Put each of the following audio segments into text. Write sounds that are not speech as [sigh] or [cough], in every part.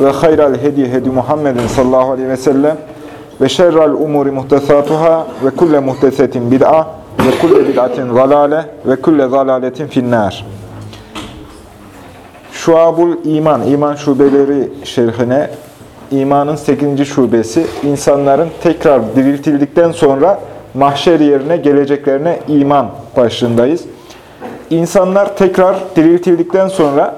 ve hayral hedi hedi Muhammedin sallallahu aleyhi ve sellem ve şerrel umuri muhtesatuhâ ve kulle muhtesetin bid'a ve kulle bid'atin zalale ve kulle zalaletin finnâr. Şuabul İman, iman şubeleri şerhine, imanın 8. şubesi, insanların tekrar diriltildikten sonra mahşer yerine geleceklerine iman başlığındayız. İnsanlar tekrar diriltildikten sonra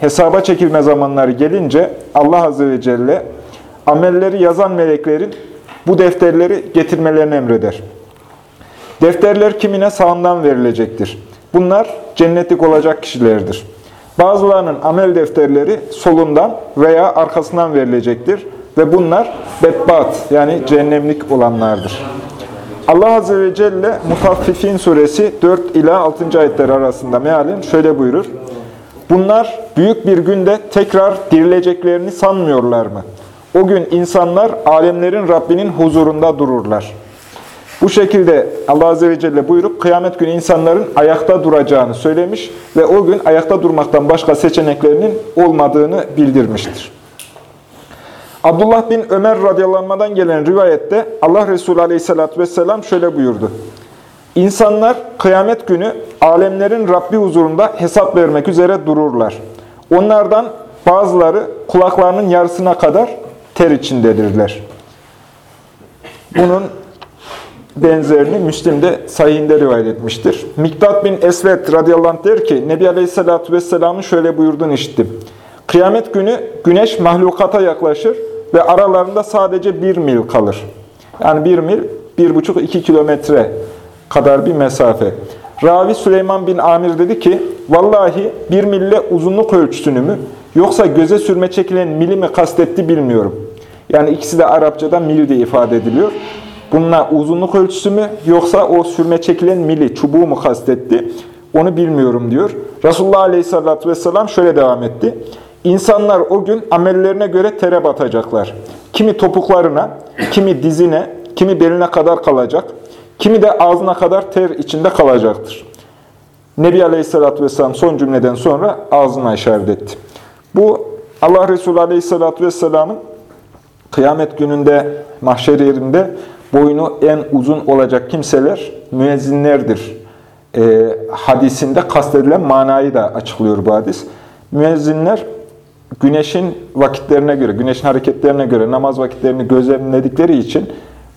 hesaba çekilme zamanları gelince Allah Azze ve Celle amelleri yazan meleklerin bu defterleri getirmelerini emreder. Defterler kimine sağından verilecektir. Bunlar cennetlik olacak kişilerdir. Bazılarının amel defterleri solundan veya arkasından verilecektir. Ve bunlar bedbat yani cehennemlik olanlardır. Allah Azze ve Celle Mutaffifin suresi 4 ila 6. ayetler arasında mealen şöyle buyurur. Bunlar büyük bir günde tekrar dirileceklerini sanmıyorlar mı? O gün insanlar alemlerin Rabbinin huzurunda dururlar. Bu şekilde Allah Azze ve Celle buyurup kıyamet günü insanların ayakta duracağını söylemiş ve o gün ayakta durmaktan başka seçeneklerinin olmadığını bildirmiştir. Abdullah bin Ömer radyalanmadan gelen rivayette Allah Resulü aleyhissalatü vesselam şöyle buyurdu. İnsanlar kıyamet günü alemlerin Rabbi huzurunda hesap vermek üzere dururlar. Onlardan bazıları kulaklarının yarısına kadar ter içindedirler. Bunun benzerini Müslim'de sahihinde rivayet etmiştir. Miktat bin Esvet radıyallahu anh der ki, Nebi Aleyhisselatü Vesselam'ın şöyle buyurduğunu işittim. Kıyamet günü güneş mahlukata yaklaşır ve aralarında sadece bir mil kalır. Yani bir mil, bir buçuk, iki kilometre kadar bir mesafe. Ravi Süleyman bin Amir dedi ki, Vallahi bir mille uzunluk ölçüsünü mü, yoksa göze sürme çekilen mili mi kastetti bilmiyorum. Yani ikisi de Arapçada mil diye ifade ediliyor. Bununla uzunluk ölçüsü mü, yoksa o sürme çekilen mili, çubuğu mu kastetti, onu bilmiyorum diyor. Resulullah Aleyhisselatü Vesselam şöyle devam etti. İnsanlar o gün amellerine göre tere batacaklar. Kimi topuklarına, kimi dizine, kimi beline kadar kalacak. Kimi de ağzına kadar ter içinde kalacaktır. Nebi Aleyhisselatü Vesselam son cümleden sonra ağzına işaret etti. Bu Allah Resulü Aleyhisselatü Vesselam'ın kıyamet gününde, mahşer yerinde boynu en uzun olacak kimseler müezzinlerdir. E, hadisinde kastedilen manayı da açıklıyor bu hadis. Müezzinler güneşin vakitlerine göre, güneşin hareketlerine göre namaz vakitlerini gözlemledikleri için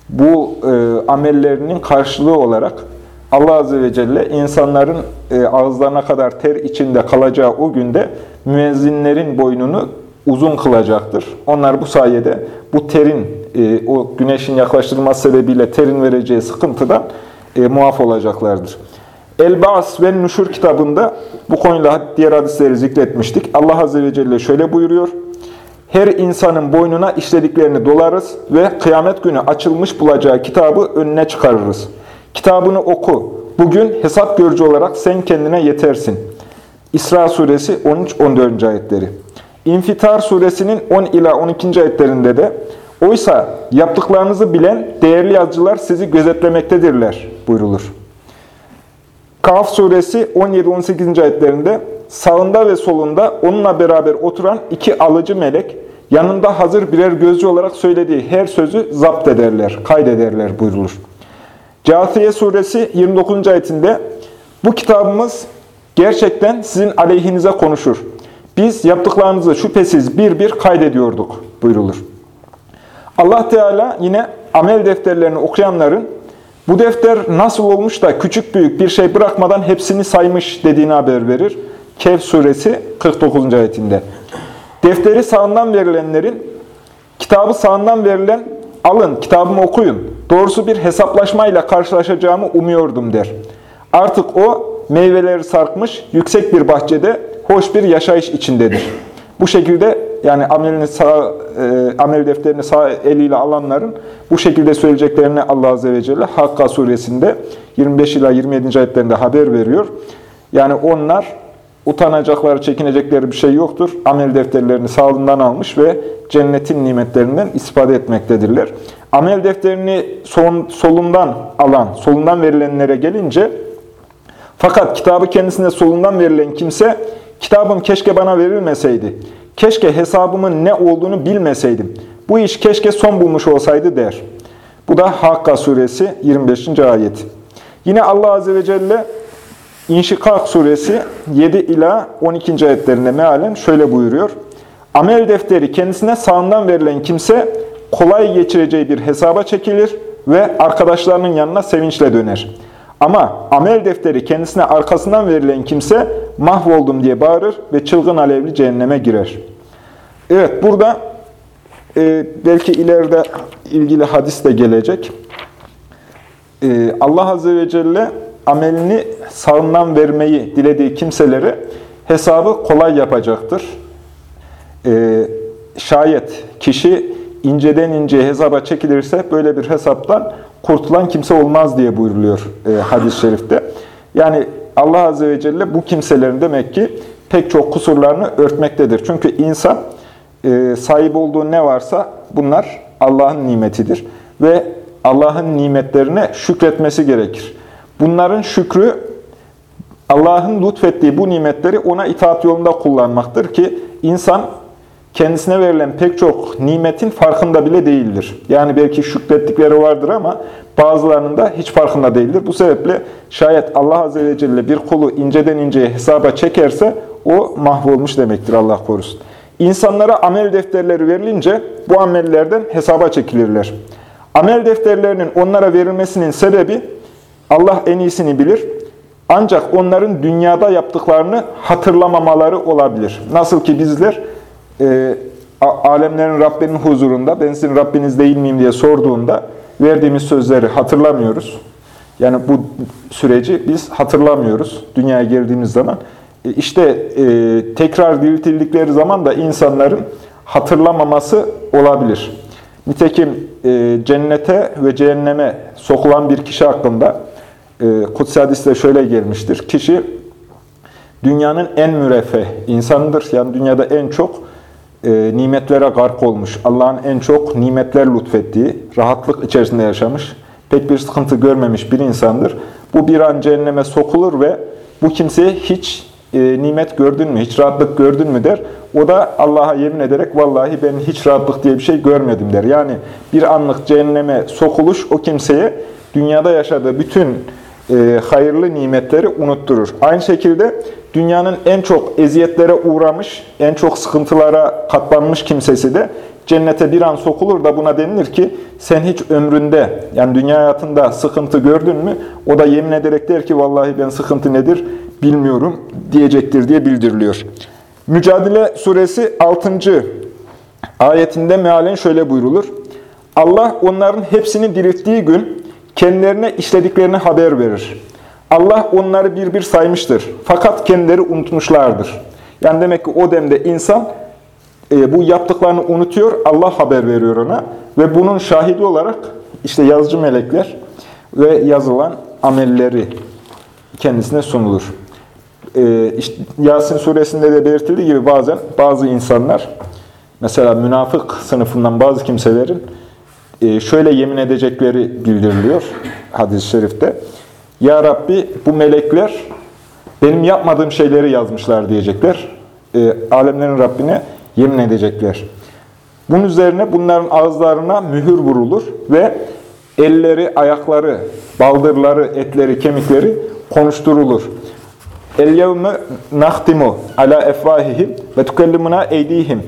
bu e, amellerinin karşılığı olarak Allah Azze ve Celle insanların e, ağızlarına kadar ter içinde kalacağı o günde müezzinlerin boynunu uzun kılacaktır. Onlar bu sayede bu terin, e, o güneşin yaklaştırılması sebebiyle terin vereceği sıkıntıdan e, muaf olacaklardır. El-Ba'as ve Nüşür kitabında bu konuyla diğer hadisleri zikretmiştik. Allah Azze ve Celle şöyle buyuruyor. Her insanın boynuna işlediklerini dolarız ve kıyamet günü açılmış bulacağı kitabı önüne çıkarırız. Kitabını oku. Bugün hesap görücü olarak sen kendine yetersin. İsra suresi 13-14. ayetleri. İnfitar suresinin 10 ila 12. ayetlerinde de Oysa yaptıklarınızı bilen değerli yazıcılar sizi gözetlemektedirler buyrulur. Kaf suresi 17-18. ayetlerinde sağında ve solunda onunla beraber oturan iki alıcı melek, yanında hazır birer gözcü olarak söylediği her sözü zapt ederler, kaydederler buyrulur. Câthiye suresi 29. ayetinde bu kitabımız gerçekten sizin aleyhinize konuşur. Biz yaptıklarınızı şüphesiz bir bir kaydediyorduk buyrulur. Allah Teala yine amel defterlerini okuyanların bu defter nasıl olmuş da küçük büyük bir şey bırakmadan hepsini saymış dediğini haber verir. Kehf suresi 49. ayetinde. Defteri sağından verilenlerin, kitabı sağından verilen alın kitabımı okuyun. Doğrusu bir hesaplaşmayla karşılaşacağımı umuyordum der. Artık o meyveleri sarkmış yüksek bir bahçede hoş bir yaşayış içindedir. Bu şekilde yani amelini sağ, e, amel defterini sağ eliyle alanların bu şekilde söyleyeceklerini Allah Azze ve Celle Hakka suresinde 25 ila 27. ayetlerinde haber veriyor. Yani onlar utanacakları, çekinecekleri bir şey yoktur. Amel defterlerini sağlığından almış ve cennetin nimetlerinden istifade etmektedirler. Amel defterini son, solundan alan, solundan verilenlere gelince fakat kitabı kendisine solundan verilen kimse, kitabım keşke bana verilmeseydi, keşke hesabımın ne olduğunu bilmeseydim, bu iş keşke son bulmuş olsaydı der. Bu da Hakka suresi 25. ayet. Yine Allah Azze ve Celle İnşikak suresi 7 ila 12. ayetlerinde mealen şöyle buyuruyor. Amel defteri kendisine sağından verilen kimse kolay geçireceği bir hesaba çekilir ve arkadaşlarının yanına sevinçle döner. Ama amel defteri kendisine arkasından verilen kimse mahvoldum diye bağırır ve çılgın alevli cehenneme girer. Evet burada e, belki ileride ilgili hadis de gelecek. E, Allah Azze ve Celle amelini sağından vermeyi dilediği kimselere hesabı kolay yapacaktır. E, şayet kişi inceden inceye hesaba çekilirse böyle bir hesaptan kurtulan kimse olmaz diye buyuruluyor e, hadis-i şerifte. Yani Allah Azze ve Celle bu kimselerin demek ki pek çok kusurlarını örtmektedir. Çünkü insan e, sahip olduğu ne varsa bunlar Allah'ın nimetidir. Ve Allah'ın nimetlerine şükretmesi gerekir. Bunların şükrü Allah'ın lütfettiği bu nimetleri ona itaat yolunda kullanmaktır ki insan kendisine verilen pek çok nimetin farkında bile değildir. Yani belki şükrettikleri vardır ama bazılarının da hiç farkında değildir. Bu sebeple şayet Allah Azze ve Celle bir kulu inceden inceye hesaba çekerse o mahvolmuş demektir Allah korusun. İnsanlara amel defterleri verilince bu amellerden hesaba çekilirler. Amel defterlerinin onlara verilmesinin sebebi Allah en iyisini bilir. Ancak onların dünyada yaptıklarını hatırlamamaları olabilir. Nasıl ki bizler e, alemlerin Rabbinin huzurunda ben sizin Rabbiniz değil miyim diye sorduğunda verdiğimiz sözleri hatırlamıyoruz. Yani bu süreci biz hatırlamıyoruz dünyaya geldiğimiz zaman. E, işte e, tekrar diriltildikleri zaman da insanların hatırlamaması olabilir. Nitekim e, cennete ve cehenneme sokulan bir kişi hakkında e, Kutsi hadiste şöyle gelmiştir. Kişi dünyanın en müreffeh insanıdır. Yani dünyada en çok e, nimetlere gark olmuş, Allah'ın en çok nimetler lütfettiği, rahatlık içerisinde yaşamış, pek bir sıkıntı görmemiş bir insandır. Bu bir an cehenneme sokulur ve bu kimseye hiç e, nimet gördün mü, hiç rahatlık gördün mü der. O da Allah'a yemin ederek vallahi ben hiç rahatlık diye bir şey görmedim der. Yani bir anlık cehenneme sokuluş o kimseye dünyada yaşadığı bütün e, hayırlı nimetleri unutturur. Aynı şekilde dünyanın en çok eziyetlere uğramış, en çok sıkıntılara katlanmış kimsesi de cennete bir an sokulur da buna denilir ki sen hiç ömründe yani dünya hayatında sıkıntı gördün mü? O da yemin ederek der ki vallahi ben sıkıntı nedir bilmiyorum diyecektir diye bildiriliyor. Mücadele suresi 6. ayetinde mealen şöyle buyrulur. Allah onların hepsini dirilttiği gün kendilerine işlediklerini haber verir. Allah onları bir bir saymıştır. Fakat kendileri unutmuşlardır. Yani demek ki o demde insan e, bu yaptıklarını unutuyor, Allah haber veriyor ona. Ve bunun şahidi olarak işte yazıcı melekler ve yazılan amelleri kendisine sunulur. E, işte Yasin suresinde de belirtildiği gibi bazen bazı insanlar, mesela münafık sınıfından bazı kimselerin şöyle yemin edecekleri bildiriliyor hadis-i şerifte. Ya Rabbi bu melekler benim yapmadığım şeyleri yazmışlar diyecekler. E, alemlerin Rabbine yemin edecekler. Bunun üzerine bunların ağızlarına mühür vurulur ve elleri, ayakları, baldırları, etleri, kemikleri konuşturulur. El yevme nahtimu ala efvahihim ve tukellimuna eydihim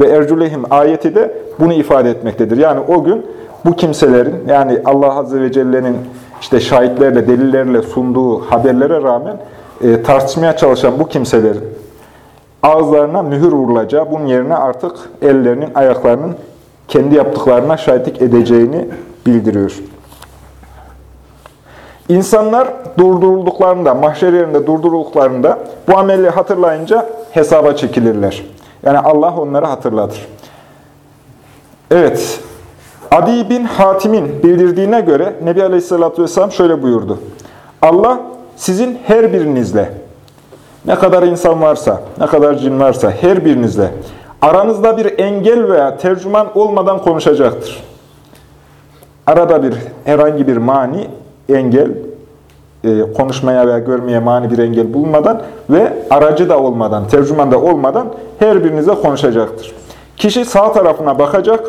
ve erculehim ayeti de bunu ifade etmektedir. Yani o gün bu kimselerin yani Allah Azze ve Celle'nin işte şahitlerle, delillerle sunduğu haberlere rağmen e, tartışmaya çalışan bu kimselerin ağızlarına mühür vurulacağı, bunun yerine artık ellerinin, ayaklarının kendi yaptıklarına şahitlik edeceğini bildiriyor. İnsanlar durdurulduklarında, mahşer yerinde durdurulduklarında bu amelleri hatırlayınca hesaba çekilirler. Yani Allah onları hatırlatır. Evet, Adi bin Hatim'in bildirdiğine göre Nebi Aleyhisselatü Vesselam şöyle buyurdu. Allah sizin her birinizle, ne kadar insan varsa, ne kadar cin varsa her birinizle aranızda bir engel veya tercüman olmadan konuşacaktır. Arada bir herhangi bir mani, engel, konuşmaya veya görmeye mani bir engel bulunmadan ve aracı da olmadan, tercüman da olmadan her birinize konuşacaktır. Kişi sağ tarafına bakacak,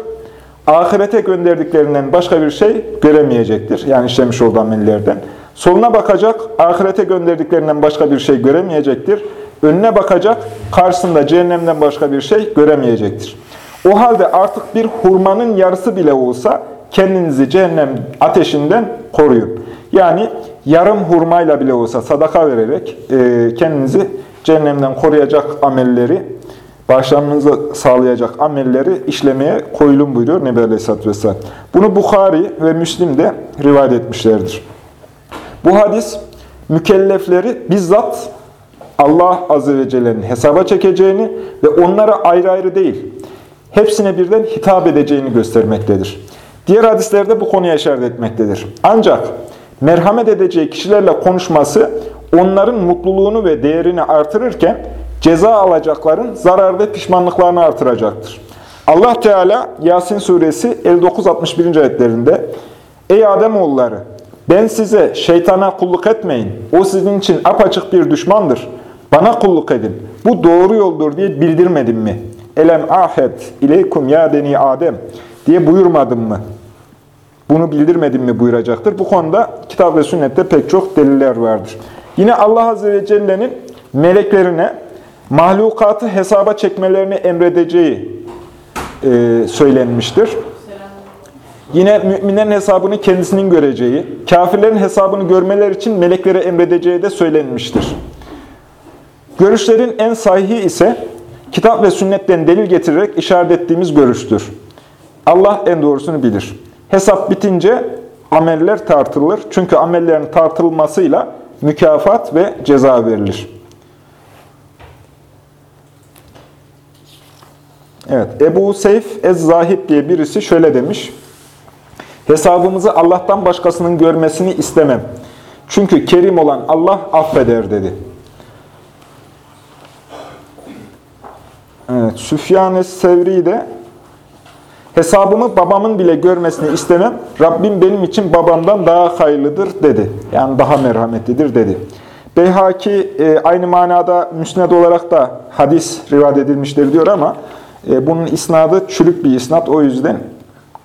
ahirete gönderdiklerinden başka bir şey göremeyecektir. Yani işlemiş olduğu amellerden. Soluna bakacak, ahirete gönderdiklerinden başka bir şey göremeyecektir. Önüne bakacak, karşısında cehennemden başka bir şey göremeyecektir. O halde artık bir hurmanın yarısı bile olsa kendinizi cehennem ateşinden koruyun. Yani yarım hurmayla bile olsa sadaka vererek e, kendinizi cehennemden koruyacak amelleri, bağışlanmanızı sağlayacak amelleri işlemeye koyulun buyuruyor Nebi Aleyhisselatü Vesselam. Bunu Bukhari ve Müslim de rivayet etmişlerdir. Bu hadis mükellefleri bizzat Allah Azze ve Celle'nin hesaba çekeceğini ve onlara ayrı ayrı değil, hepsine birden hitap edeceğini göstermektedir. Diğer hadislerde bu konuya işaret etmektedir. Ancak merhamet edeceği kişilerle konuşması onların mutluluğunu ve değerini artırırken ceza alacakların zarar ve pişmanlıklarını artıracaktır. Allah Teala Yasin suresi 59-61. ayetlerinde Ey Ademoğulları! Ben size şeytana kulluk etmeyin. O sizin için apaçık bir düşmandır. Bana kulluk edin. Bu doğru yoldur diye bildirmedim mi? Elem ahet ileykum ya beni Adem diye buyurmadım mı? Bunu bildirmedim mi buyuracaktır. Bu konuda kitap ve sünnette pek çok deliller vardır. Yine Allah Azze ve Celle'nin meleklerine mahlukatı hesaba çekmelerini emredeceği e, söylenmiştir. Yine müminlerin hesabını kendisinin göreceği, kafirlerin hesabını görmeler için meleklere emredeceği de söylenmiştir. Görüşlerin en sahihi ise kitap ve sünnetten delil getirerek işaret ettiğimiz görüştür. Allah en doğrusunu bilir. Hesap bitince ameller tartılır. Çünkü amellerin tartılmasıyla mükafat ve ceza verilir. Evet, Ebu Seyf Ez-Zahid diye birisi şöyle demiş. Hesabımızı Allah'tan başkasının görmesini istemem. Çünkü kerim olan Allah affeder dedi. Evet, Süfyan Sevri de hesabımı babamın bile görmesini istemem. Rabbim benim için babamdan daha hayırlıdır dedi. Yani daha merhametlidir dedi. Beyhaki e, aynı manada müsned olarak da hadis rivayet edilmiştir diyor ama e, bunun isnadı çürük bir isnat. O yüzden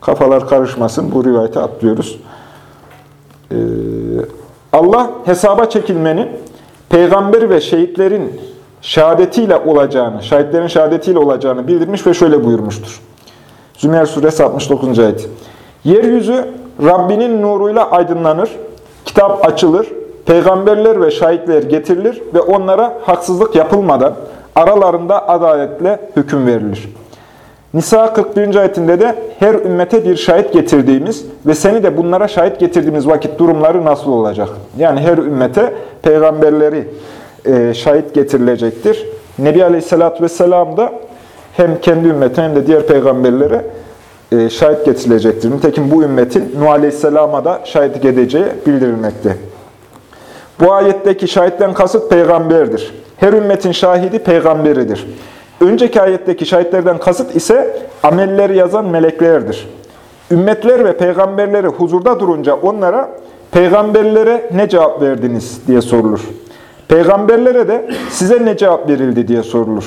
kafalar karışmasın. Bu rivayeti atlıyoruz. E, Allah hesaba çekilmenin peygamber ve şehitlerin şehadetiyle olacağını, şahitlerin şehadetiyle olacağını bildirmiş ve şöyle buyurmuştur. Zümer suresi 69. ayet. Yeryüzü Rabbinin nuruyla aydınlanır, kitap açılır, peygamberler ve şahitler getirilir ve onlara haksızlık yapılmadan aralarında adaletle hüküm verilir. Nisa 41. ayetinde de her ümmete bir şahit getirdiğimiz ve seni de bunlara şahit getirdiğimiz vakit durumları nasıl olacak? Yani her ümmete peygamberleri e, şahit getirilecektir. Nebi Aleyhisselatü Vesselam da hem kendi ümmetine hem de diğer peygamberlere e, şahit getirilecektir. Nitekim bu ümmetin Nuh Aleyhisselam'a da şahitlik edeceği bildirilmekte. Bu ayetteki şahitten kasıt peygamberdir. Her ümmetin şahidi peygamberidir. Önceki ayetteki şahitlerden kasıt ise amelleri yazan meleklerdir. Ümmetler ve peygamberleri huzurda durunca onlara peygamberlere ne cevap verdiniz diye sorulur. Peygamberlere de size ne cevap verildi diye sorulur.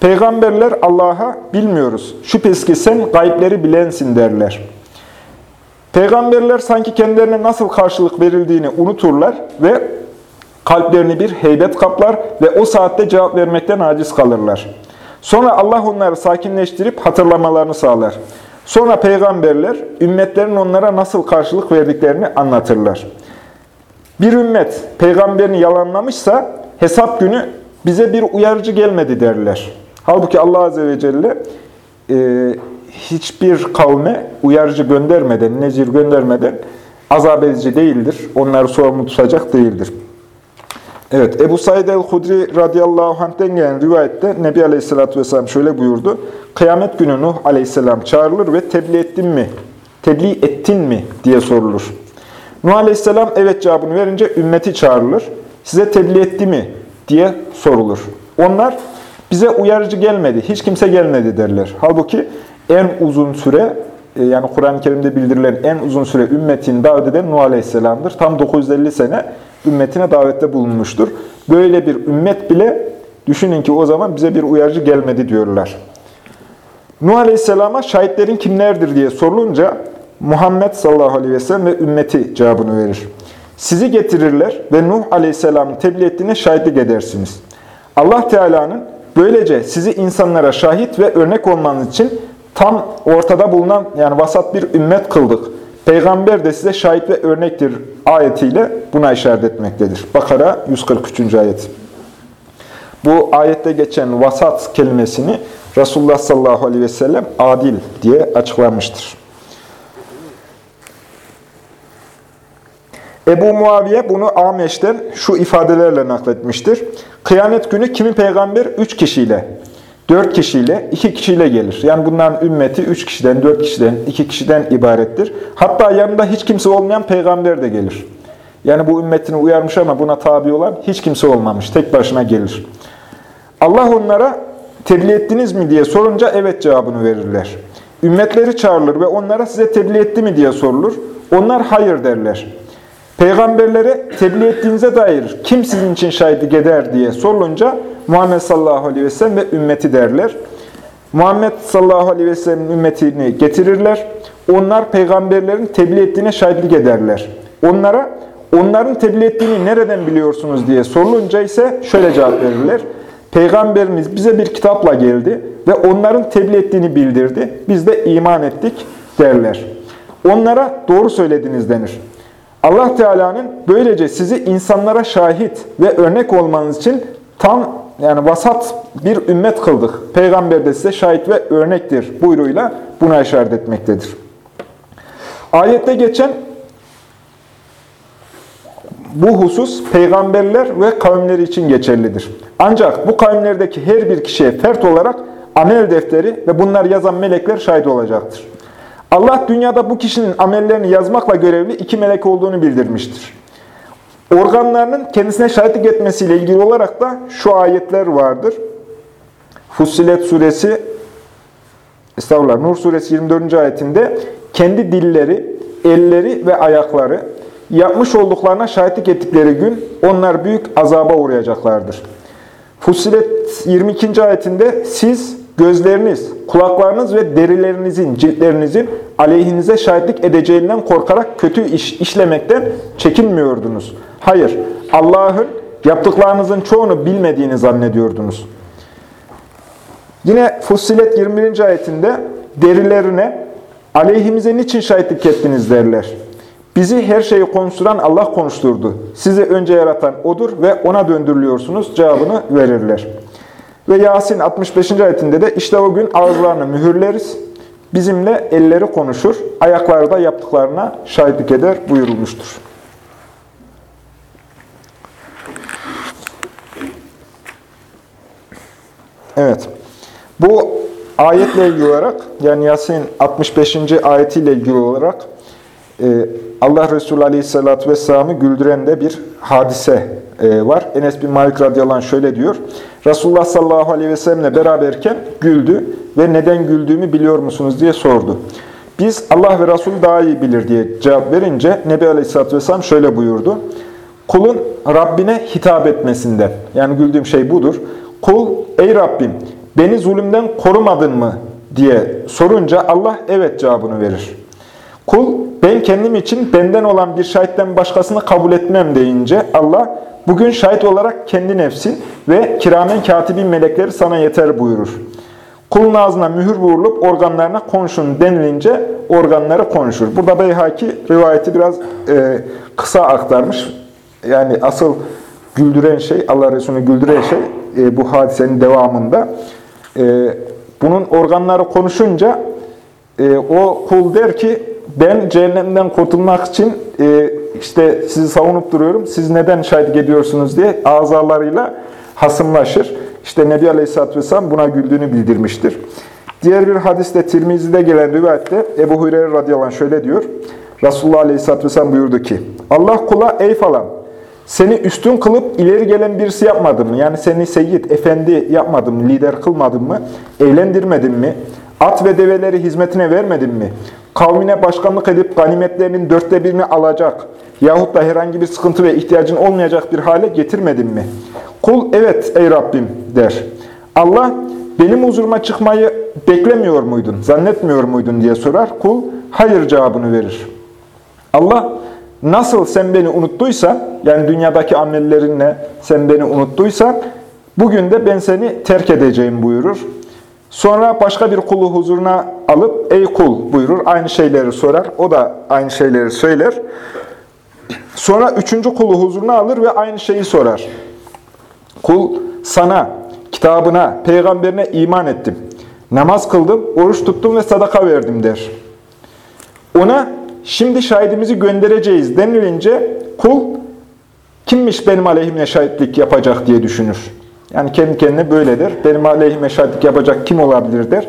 Peygamberler Allah'a bilmiyoruz. Şüphesiz ki sen gayipleri bilensin derler. Peygamberler sanki kendilerine nasıl karşılık verildiğini unuturlar ve kalplerini bir heybet kaplar ve o saatte cevap vermekten aciz kalırlar. Sonra Allah onları sakinleştirip hatırlamalarını sağlar. Sonra peygamberler ümmetlerin onlara nasıl karşılık verdiklerini anlatırlar. Bir ümmet peygamberini yalanlamışsa hesap günü bize bir uyarıcı gelmedi derler. Halbuki Allah Azze ve Celle e, hiçbir kavme uyarıcı göndermeden, nezir göndermeden azap edici değildir. Onları sorumlu tutacak değildir. Evet, Ebu Said el-Hudri radıyallahu anh'ten gelen rivayette Nebi Aleyhisselatü Vesselam şöyle buyurdu. Kıyamet günü Nuh Aleyhisselam çağrılır ve tebliğ ettin mi, tebliğ ettin mi diye sorulur. Nuh Aleyhisselam evet cevabını verince ümmeti çağrılır. Size tebliğ etti mi diye sorulur. Onlar bize uyarıcı gelmedi, hiç kimse gelmedi derler. Halbuki en uzun süre, e, yani Kur'an-ı Kerim'de bildirilen en uzun süre ümmetin davet eden Nuh Aleyhisselam'dır. Tam 950 sene ümmetine davette bulunmuştur. Böyle bir ümmet bile düşünün ki o zaman bize bir uyarıcı gelmedi diyorlar. Nuh Aleyhisselam'a şahitlerin kimlerdir diye sorulunca Muhammed sallallahu aleyhi ve sellem ve ümmeti cevabını verir. Sizi getirirler ve Nuh Aleyhisselam'ın tebliğ ettiğine şahitlik edersiniz. Allah Teala'nın böylece sizi insanlara şahit ve örnek olmanız için tam ortada bulunan yani vasat bir ümmet kıldık. Peygamber de size şahit ve örnektir ayetiyle buna işaret etmektedir. Bakara 143. ayet. Bu ayette geçen vasat kelimesini Resulullah sallallahu aleyhi ve sellem adil diye açıklamıştır. Ebu Muaviye bunu Ameş'ten şu ifadelerle nakletmiştir. Kıyamet günü kimi peygamber üç kişiyle, dört kişiyle, iki kişiyle gelir. Yani bunların ümmeti üç kişiden, dört kişiden, iki kişiden ibarettir. Hatta yanında hiç kimse olmayan peygamber de gelir. Yani bu ümmetini uyarmış ama buna tabi olan hiç kimse olmamış. Tek başına gelir. Allah onlara tebliğ ettiniz mi diye sorunca evet cevabını verirler. Ümmetleri çağrılır ve onlara size tebliğ etti mi diye sorulur. Onlar hayır derler. Peygamberlere tebliğ ettiğinize dair kim sizin için şahitlik eder diye sorulunca Muhammed sallallahu aleyhi ve sellem ve ümmeti derler. Muhammed sallallahu aleyhi ve sellem'in ümmetini getirirler. Onlar peygamberlerin tebliğ ettiğine şahitlik ederler. Onlara onların tebliğ ettiğini nereden biliyorsunuz diye sorulunca ise şöyle cevap verirler. Peygamberimiz bize bir kitapla geldi ve onların tebliğ ettiğini bildirdi. Biz de iman ettik derler. Onlara doğru söylediniz denir. Allah Teala'nın böylece sizi insanlara şahit ve örnek olmanız için tam yani vasat bir ümmet kıldık. Peygamber de size şahit ve örnektir buyruğuyla buna işaret etmektedir. Ayette geçen bu husus peygamberler ve kavimleri için geçerlidir. Ancak bu kavimlerdeki her bir kişiye fert olarak amel defteri ve bunlar yazan melekler şahit olacaktır. Allah dünyada bu kişinin amellerini yazmakla görevli iki melek olduğunu bildirmiştir. Organlarının kendisine şahitlik etmesiyle ilgili olarak da şu ayetler vardır. Fussilet suresi, estağfurullah, Nur suresi 24. ayetinde kendi dilleri, elleri ve ayakları yapmış olduklarına şahitlik ettikleri gün onlar büyük azaba uğrayacaklardır. Fussilet 22. ayetinde siz gözleriniz, kulaklarınız ve derilerinizin, ciltlerinizin aleyhinize şahitlik edeceğinden korkarak kötü iş işlemekten çekinmiyordunuz. Hayır, Allah'ın yaptıklarınızın çoğunu bilmediğini zannediyordunuz. Yine Fussilet 21. ayetinde derilerine aleyhimize niçin şahitlik ettiniz derler. Bizi her şeyi konuşturan Allah konuşturdu. Sizi önce yaratan O'dur ve O'na döndürülüyorsunuz cevabını verirler. Ve Yasin 65. ayetinde de işte o gün ağızlarını mühürleriz, bizimle elleri konuşur, ayakları da yaptıklarına şahitlik eder buyurulmuştur. Evet. Bu ayetle ilgili olarak, yani Yasin 65. ayetiyle ilgili olarak e, Allah Resulü Aleyhisselatü Vesselam'ı güldüren de bir hadise var. Enes bin Malik radıyallahu anh şöyle diyor. Resulullah sallallahu aleyhi ve sellemle beraberken güldü ve neden güldüğümü biliyor musunuz diye sordu. Biz Allah ve Resulü daha iyi bilir diye cevap verince Nebi Aleyhisselatü Vesselam şöyle buyurdu. Kulun Rabbine hitap etmesinden, yani güldüğüm şey budur. Kul, ey Rabbim beni zulümden korumadın mı diye sorunca Allah evet cevabını verir. Kul, ben kendim için benden olan bir şahitten başkasını kabul etmem deyince Allah, bugün şahit olarak kendi nefsin ve kiramen katibin melekleri sana yeter buyurur. Kulun ağzına mühür vurulup organlarına konuşun denilince organları konuşur. Burada Beyhaki rivayeti biraz e, kısa aktarmış. Yani asıl güldüren şey, Allah Resulü'nü güldüren şey e, bu hadisenin devamında. E, bunun organları konuşunca e, o kul der ki ben cehennemden kurtulmak için e, işte sizi savunup duruyorum, siz neden şahitlik ediyorsunuz diye azalarıyla hasımlaşır. İşte Nebi Aleyhisselatü Vesselam buna güldüğünü bildirmiştir. Diğer bir hadiste Tirmizi'de gelen rivayette Ebu Hureyre radıyallahu anh şöyle diyor. Resulullah Aleyhisselatü Vesselam buyurdu ki, Allah kula ey falan, seni üstün kılıp ileri gelen birisi yapmadım mı? Yani seni seyyid, efendi yapmadım mı? Lider kılmadım mı? Eğlendirmedim mi? At ve develeri hizmetine vermedin mi? Kavmine başkanlık edip ganimetlerinin dörtte birini alacak yahut da herhangi bir sıkıntı ve ihtiyacın olmayacak bir hale getirmedin mi? Kul evet ey Rabbim der. Allah benim huzuruma çıkmayı beklemiyor muydun, zannetmiyor muydun diye sorar. Kul hayır cevabını verir. Allah nasıl sen beni unuttuysan, yani dünyadaki amellerinle sen beni unuttuysan, bugün de ben seni terk edeceğim buyurur. Sonra başka bir kulu huzuruna alıp ey kul buyurur. Aynı şeyleri sorar. O da aynı şeyleri söyler. Sonra üçüncü kulu huzuruna alır ve aynı şeyi sorar. Kul sana, kitabına, peygamberine iman ettim. Namaz kıldım, oruç tuttum ve sadaka verdim der. Ona şimdi şahidimizi göndereceğiz denilince kul kimmiş benim aleyhimle şahitlik yapacak diye düşünür. Yani kendi kendine böyle der. Benim aleyhime şahitlik yapacak kim olabilir der.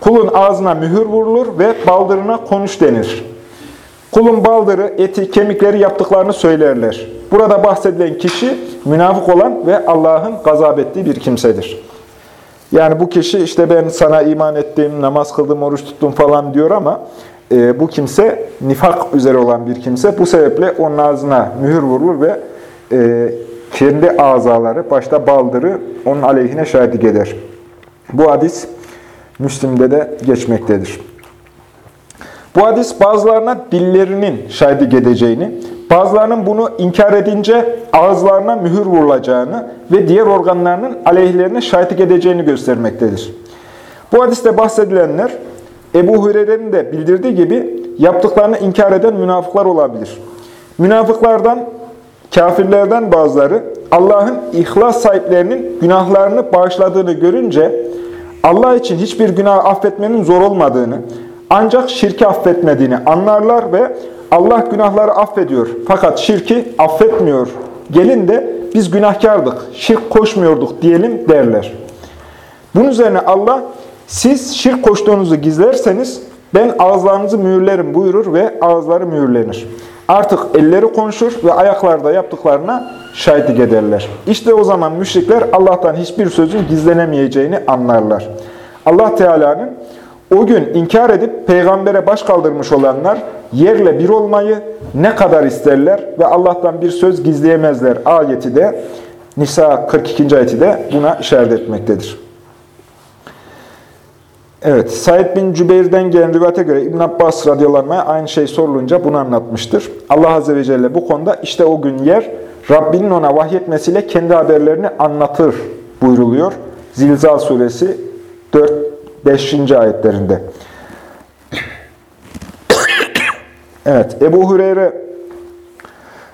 Kulun ağzına mühür vurulur ve baldırına konuş denir. Kulun baldırı, eti, kemikleri yaptıklarını söylerler. Burada bahsedilen kişi münafık olan ve Allah'ın gazap ettiği bir kimsedir. Yani bu kişi işte ben sana iman ettim, namaz kıldım, oruç tuttum falan diyor ama e, bu kimse nifak üzere olan bir kimse. Bu sebeple onun ağzına mühür vurulur ve e, kendi azaları, başta baldırı onun aleyhine şahitlik eder. Bu hadis Müslim'de de geçmektedir. Bu hadis bazılarına dillerinin şahitlik edeceğini, bazılarının bunu inkar edince ağızlarına mühür vurulacağını ve diğer organlarının aleyhlerine şahitlik edeceğini göstermektedir. Bu hadiste bahsedilenler Ebu Hureyre'nin de bildirdiği gibi yaptıklarını inkar eden münafıklar olabilir. Münafıklardan, kafirlerden bazıları Allah'ın ihlas sahiplerinin günahlarını bağışladığını görünce Allah için hiçbir günah affetmenin zor olmadığını, ancak şirki affetmediğini anlarlar ve Allah günahları affediyor fakat şirki affetmiyor. Gelin de biz günahkardık, şirk koşmuyorduk diyelim derler. Bunun üzerine Allah siz şirk koştuğunuzu gizlerseniz ben ağızlarınızı mühürlerim buyurur ve ağızları mühürlenir. Artık elleri konuşur ve ayaklarda yaptıklarına şahitlik ederler. İşte o zaman müşrikler Allah'tan hiçbir sözün gizlenemeyeceğini anlarlar. Allah Teala'nın o gün inkar edip peygambere baş kaldırmış olanlar yerle bir olmayı ne kadar isterler ve Allah'tan bir söz gizleyemezler ayeti de Nisa 42. ayeti de buna işaret etmektedir. Evet, Said bin Cübeyr'den gelen rivayete göre İbn Abbas radıyallahu aynı şey sorulunca bunu anlatmıştır. Allah azze ve celle bu konuda işte o gün yer Rabbinin ona vahyetmesiyle kendi haberlerini anlatır buyruluyor. Zilzal suresi 4-5. ayetlerinde. [coughs] Evet, Ebu Hureyre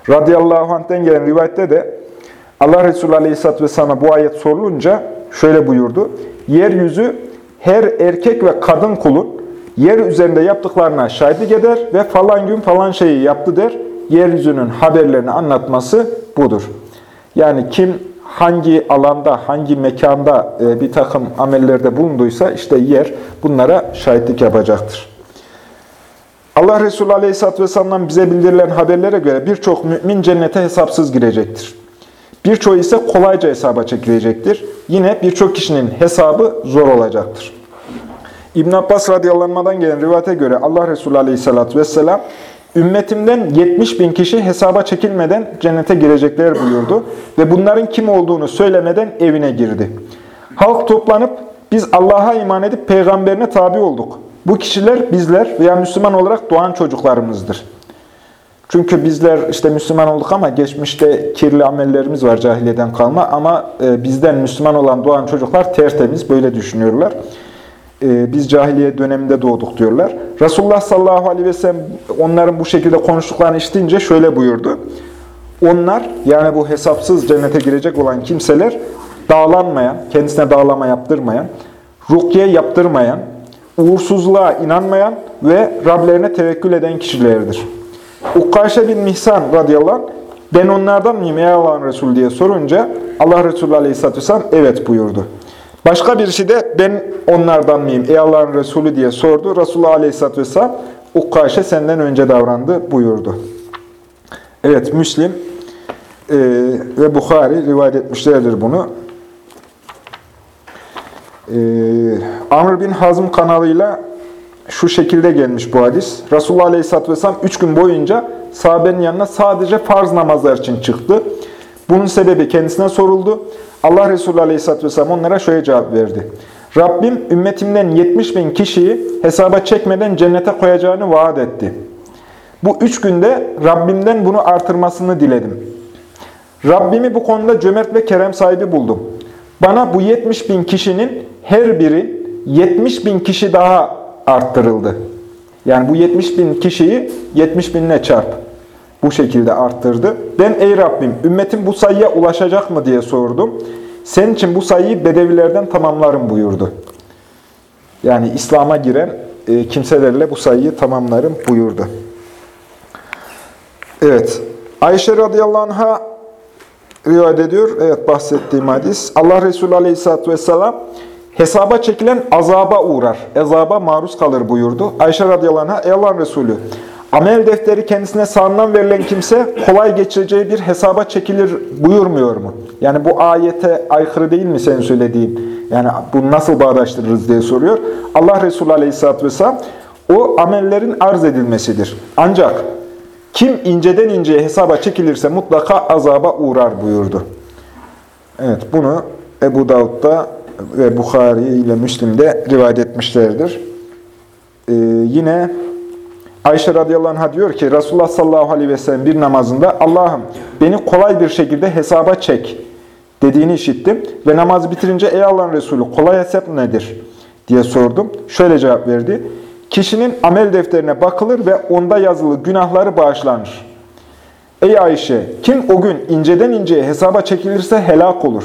radıyallahu anh'ten gelen rivayette de Allah Resulü aleyhisselatü vesselam'a bu ayet sorulunca şöyle buyurdu. Yeryüzü her erkek ve kadın kulun yer üzerinde yaptıklarına şahitlik eder ve falan gün falan şeyi yaptı der. Yeryüzünün haberlerini anlatması budur. Yani kim hangi alanda, hangi mekanda e, bir takım amellerde bulunduysa işte yer bunlara şahitlik yapacaktır. Allah Resulü Aleyhisselatü Vesselam'dan bize bildirilen haberlere göre birçok mümin cennete hesapsız girecektir. Birçoğu ise kolayca hesaba çekilecektir. Yine birçok kişinin hesabı zor olacaktır. İbn Abbas radıyallahu gelen rivayete göre Allah Resulü aleyhissalatü vesselam ümmetimden 70 bin kişi hesaba çekilmeden cennete girecekler buyurdu ve bunların kim olduğunu söylemeden evine girdi. Halk toplanıp biz Allah'a iman edip peygamberine tabi olduk. Bu kişiler bizler veya Müslüman olarak doğan çocuklarımızdır. Çünkü bizler işte Müslüman olduk ama geçmişte kirli amellerimiz var cahiliyeden kalma ama e, bizden Müslüman olan doğan çocuklar tertemiz böyle düşünüyorlar. E, biz cahiliye döneminde doğduk diyorlar. Resulullah sallallahu aleyhi ve sellem onların bu şekilde konuştuklarını işitince şöyle buyurdu. Onlar yani bu hesapsız cennete girecek olan kimseler dağlanmayan, kendisine dağlama yaptırmayan, rukiye yaptırmayan, uğursuzluğa inanmayan ve Rablerine tevekkül eden kişilerdir. Ukkaşe bin Mihsan radıyallahu anh, ben onlardan mıyım ey Allah'ın Resulü diye sorunca Allah Resulü aleyhisselatü vesselam evet buyurdu. Başka birisi de ben onlardan mıyım ey Allah'ın Resulü diye sordu. Resulullah aleyhisselatü vesselam Ukkaşe senden önce davrandı buyurdu. Evet Müslim e, ve Bukhari rivayet etmişlerdir bunu. E, Amr bin Hazm kanalıyla şu şekilde gelmiş bu hadis. Resulullah Aleyhisselatü Vesselam üç gün boyunca sahabenin yanına sadece farz namazlar için çıktı. Bunun sebebi kendisine soruldu. Allah Resulü Aleyhisselatü Vesselam onlara şöyle cevap verdi. Rabbim ümmetimden 70 bin kişiyi hesaba çekmeden cennete koyacağını vaat etti. Bu üç günde Rabbimden bunu artırmasını diledim. Rabbimi bu konuda cömert ve kerem sahibi buldum. Bana bu 70 bin kişinin her biri 70 bin kişi daha arttırıldı. Yani bu 70 bin kişiyi 70 binle çarp. Bu şekilde arttırdı. Ben ey Rabbim ümmetim bu sayıya ulaşacak mı diye sordum. Senin için bu sayıyı bedevilerden tamamlarım buyurdu. Yani İslam'a giren e, kimselerle bu sayıyı tamamlarım buyurdu. Evet. Ayşe radıyallahu anh'a rivayet ediyor. Evet bahsettiğim hadis. Allah Resulü aleyhisselatü vesselam hesaba çekilen azaba uğrar. Azaba maruz kalır buyurdu. Ayşe radıyallahu anh'a ey Allah'ın Resulü amel defteri kendisine sağından verilen kimse kolay geçireceği bir hesaba çekilir buyurmuyor mu? Yani bu ayete aykırı değil mi senin söylediğin? Yani bunu nasıl bağdaştırırız diye soruyor. Allah Resulü aleyhisselatü vesselam o amellerin arz edilmesidir. Ancak kim inceden inceye hesaba çekilirse mutlaka azaba uğrar buyurdu. Evet bunu Ebu Davud'da ve Bukhari ile Müslim'de rivayet etmişlerdir. Ee, yine Ayşe radıyallahu anh'a diyor ki Resulullah sallallahu aleyhi ve sellem bir namazında Allah'ım beni kolay bir şekilde hesaba çek dediğini işittim. Ve namazı bitirince ey Allah'ın Resulü kolay hesap nedir diye sordum. Şöyle cevap verdi. Kişinin amel defterine bakılır ve onda yazılı günahları bağışlanır. Ey Ayşe, kim o gün inceden inceye hesaba çekilirse helak olur.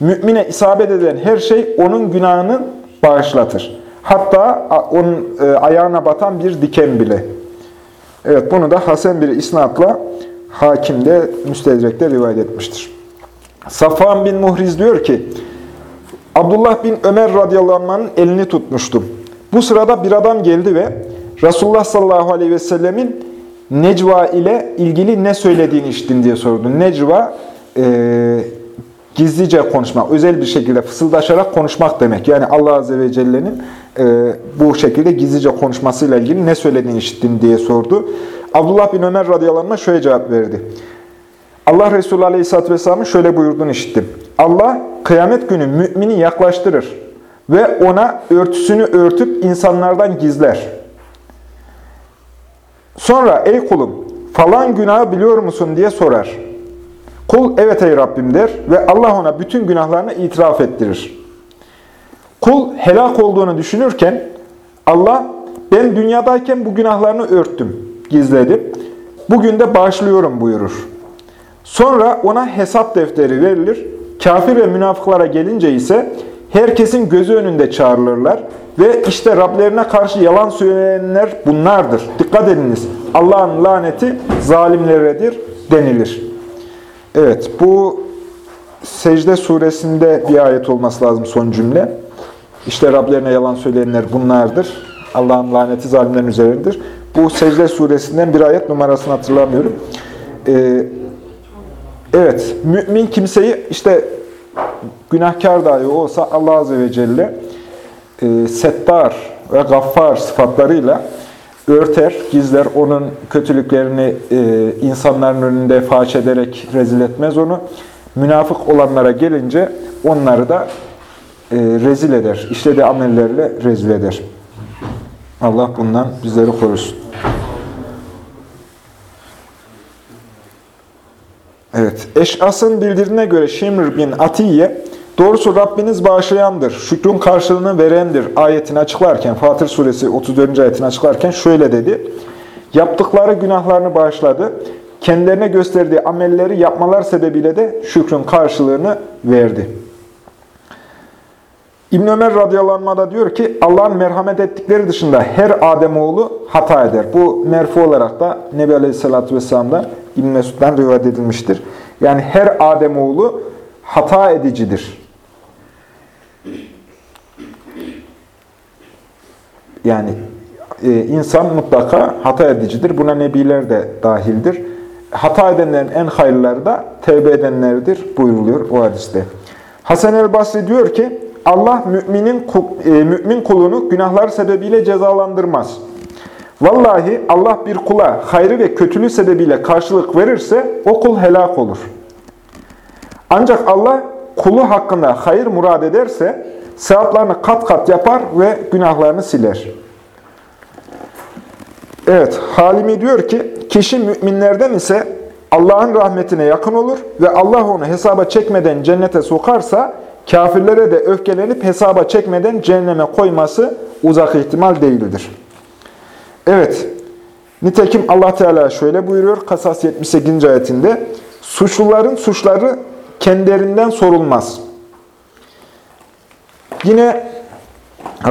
Mümine isabet eden her şey onun günahını bağışlatır. Hatta onun e, ayağına batan bir diken bile. Evet, bunu da Hasan bir isnatla hakimde müstedrekte rivayet etmiştir. Safvan bin Muhriz diyor ki, Abdullah bin Ömer radıyallahu anh'ın elini tutmuştum. Bu sırada bir adam geldi ve Resulullah sallallahu aleyhi ve sellemin Necva ile ilgili ne söylediğini işittim diye sordu. Necva, e, gizlice konuşmak, özel bir şekilde fısıldaşarak konuşmak demek. Yani Allah Azze ve Celle'nin e, bu şekilde gizlice konuşmasıyla ilgili ne söylediğini işittim diye sordu. Abdullah bin Ömer radıyallahu anh şöyle cevap verdi. Allah Resulü aleyhisselatü vesselamın şöyle buyurduğunu işittim. Allah kıyamet günü mümini yaklaştırır ve ona örtüsünü örtüp insanlardan gizler. Sonra ey kulum falan günahı biliyor musun diye sorar. Kul evet ey Rabbim der ve Allah ona bütün günahlarını itiraf ettirir. Kul helak olduğunu düşünürken Allah ben dünyadayken bu günahlarını örttüm, gizledim. Bugün de bağışlıyorum buyurur. Sonra ona hesap defteri verilir. Kafir ve münafıklara gelince ise herkesin gözü önünde çağrılırlar. Ve işte Rablerine karşı yalan söyleyenler bunlardır. Dikkat ediniz. Allah'ın laneti zalimleredir denilir. Evet bu secde suresinde bir ayet olması lazım son cümle. İşte Rablerine yalan söyleyenler bunlardır. Allah'ın laneti zalimlerin üzerindedir. Bu secde suresinden bir ayet numarasını hatırlamıyorum. Ee, evet, mümin kimseyi işte günahkar dahi olsa Allah Azze ve Celle e, settar ve gaffar sıfatlarıyla örter, gizler. Onun kötülüklerini e, insanların önünde faş ederek rezil etmez onu. Münafık olanlara gelince onları da e, rezil eder. İşlediği amellerle rezil eder. Allah bundan bizleri korusun. Evet. Eş'as'ın bildirdiğine göre Şimr bin Atiye, doğrusu Rabbiniz bağışlayandır, şükrün karşılığını verendir ayetini açıklarken, Fatır suresi 34. ayetini açıklarken şöyle dedi. Yaptıkları günahlarını bağışladı. Kendilerine gösterdiği amelleri yapmalar sebebiyle de şükrün karşılığını verdi. İbn Ömer radıyallahu diyor ki Allah'ın merhamet ettikleri dışında her Ademoğlu hata eder. Bu merfu olarak da Nebi Aleyhisselatü Vesselam'dan İbn Mesud'dan rivayet edilmiştir. Yani her Ademoğlu hata edicidir. Yani e, insan mutlaka hata edicidir. Buna nebiler de dahildir. Hata edenlerin en hayırları da tevbe edenlerdir buyuruluyor o hadiste. Hasan el Basri diyor ki Allah müminin e, mümin kulunu günahlar sebebiyle cezalandırmaz. Vallahi Allah bir kula hayrı ve kötülüğü sebebiyle karşılık verirse o kul helak olur. Ancak Allah kulu hakkında hayır murad ederse sevaplarını kat kat yapar ve günahlarını siler. Evet, Halimi diyor ki, kişi müminlerden ise Allah'ın rahmetine yakın olur ve Allah onu hesaba çekmeden cennete sokarsa, kafirlere de öfkelenip hesaba çekmeden cehenneme koyması uzak ihtimal değildir. Evet, nitekim Allah Teala şöyle buyuruyor, Kasas 78. ayetinde, suçluların suçları kendilerinden sorulmaz. Yine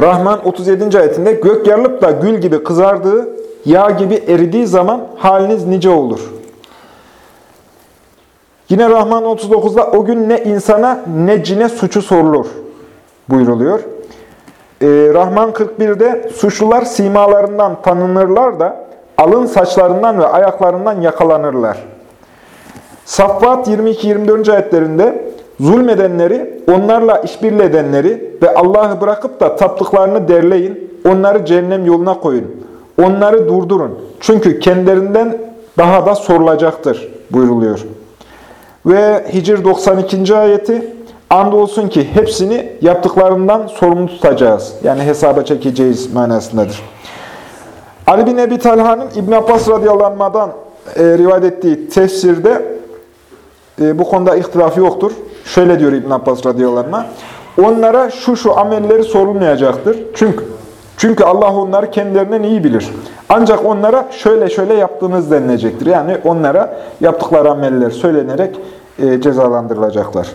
Rahman 37. ayetinde, gök yarılıp da gül gibi kızardığı, yağ gibi eridiği zaman haliniz nice olur. Yine Rahman 39'da o gün ne insana ne cine suçu sorulur buyruluyor. Ee, Rahman 41'de suçlular simalarından tanınırlar da alın saçlarından ve ayaklarından yakalanırlar. Saffat 22-24. ayetlerinde zulmedenleri, onlarla işbirli edenleri ve Allah'ı bırakıp da taptıklarını derleyin, onları cehennem yoluna koyun. Onları durdurun. Çünkü kendilerinden daha da sorulacaktır buyruluyor. Ve Hicr 92. ayeti Andolsun ki hepsini yaptıklarından sorumlu tutacağız. Yani hesaba çekeceğiz manasındadır. Ali bin Ebi Talha'nın İbn Abbas radıyallahu anh'dan e, rivayet ettiği tefsirde e, bu konuda ihtilaf yoktur. Şöyle diyor İbn Abbas radıyallahu onlara şu şu amelleri sorulmayacaktır. Çünkü çünkü Allah onları kendilerinden iyi bilir. Ancak onlara şöyle şöyle yaptığınız denilecektir. Yani onlara yaptıkları ameller söylenerek e, cezalandırılacaklar.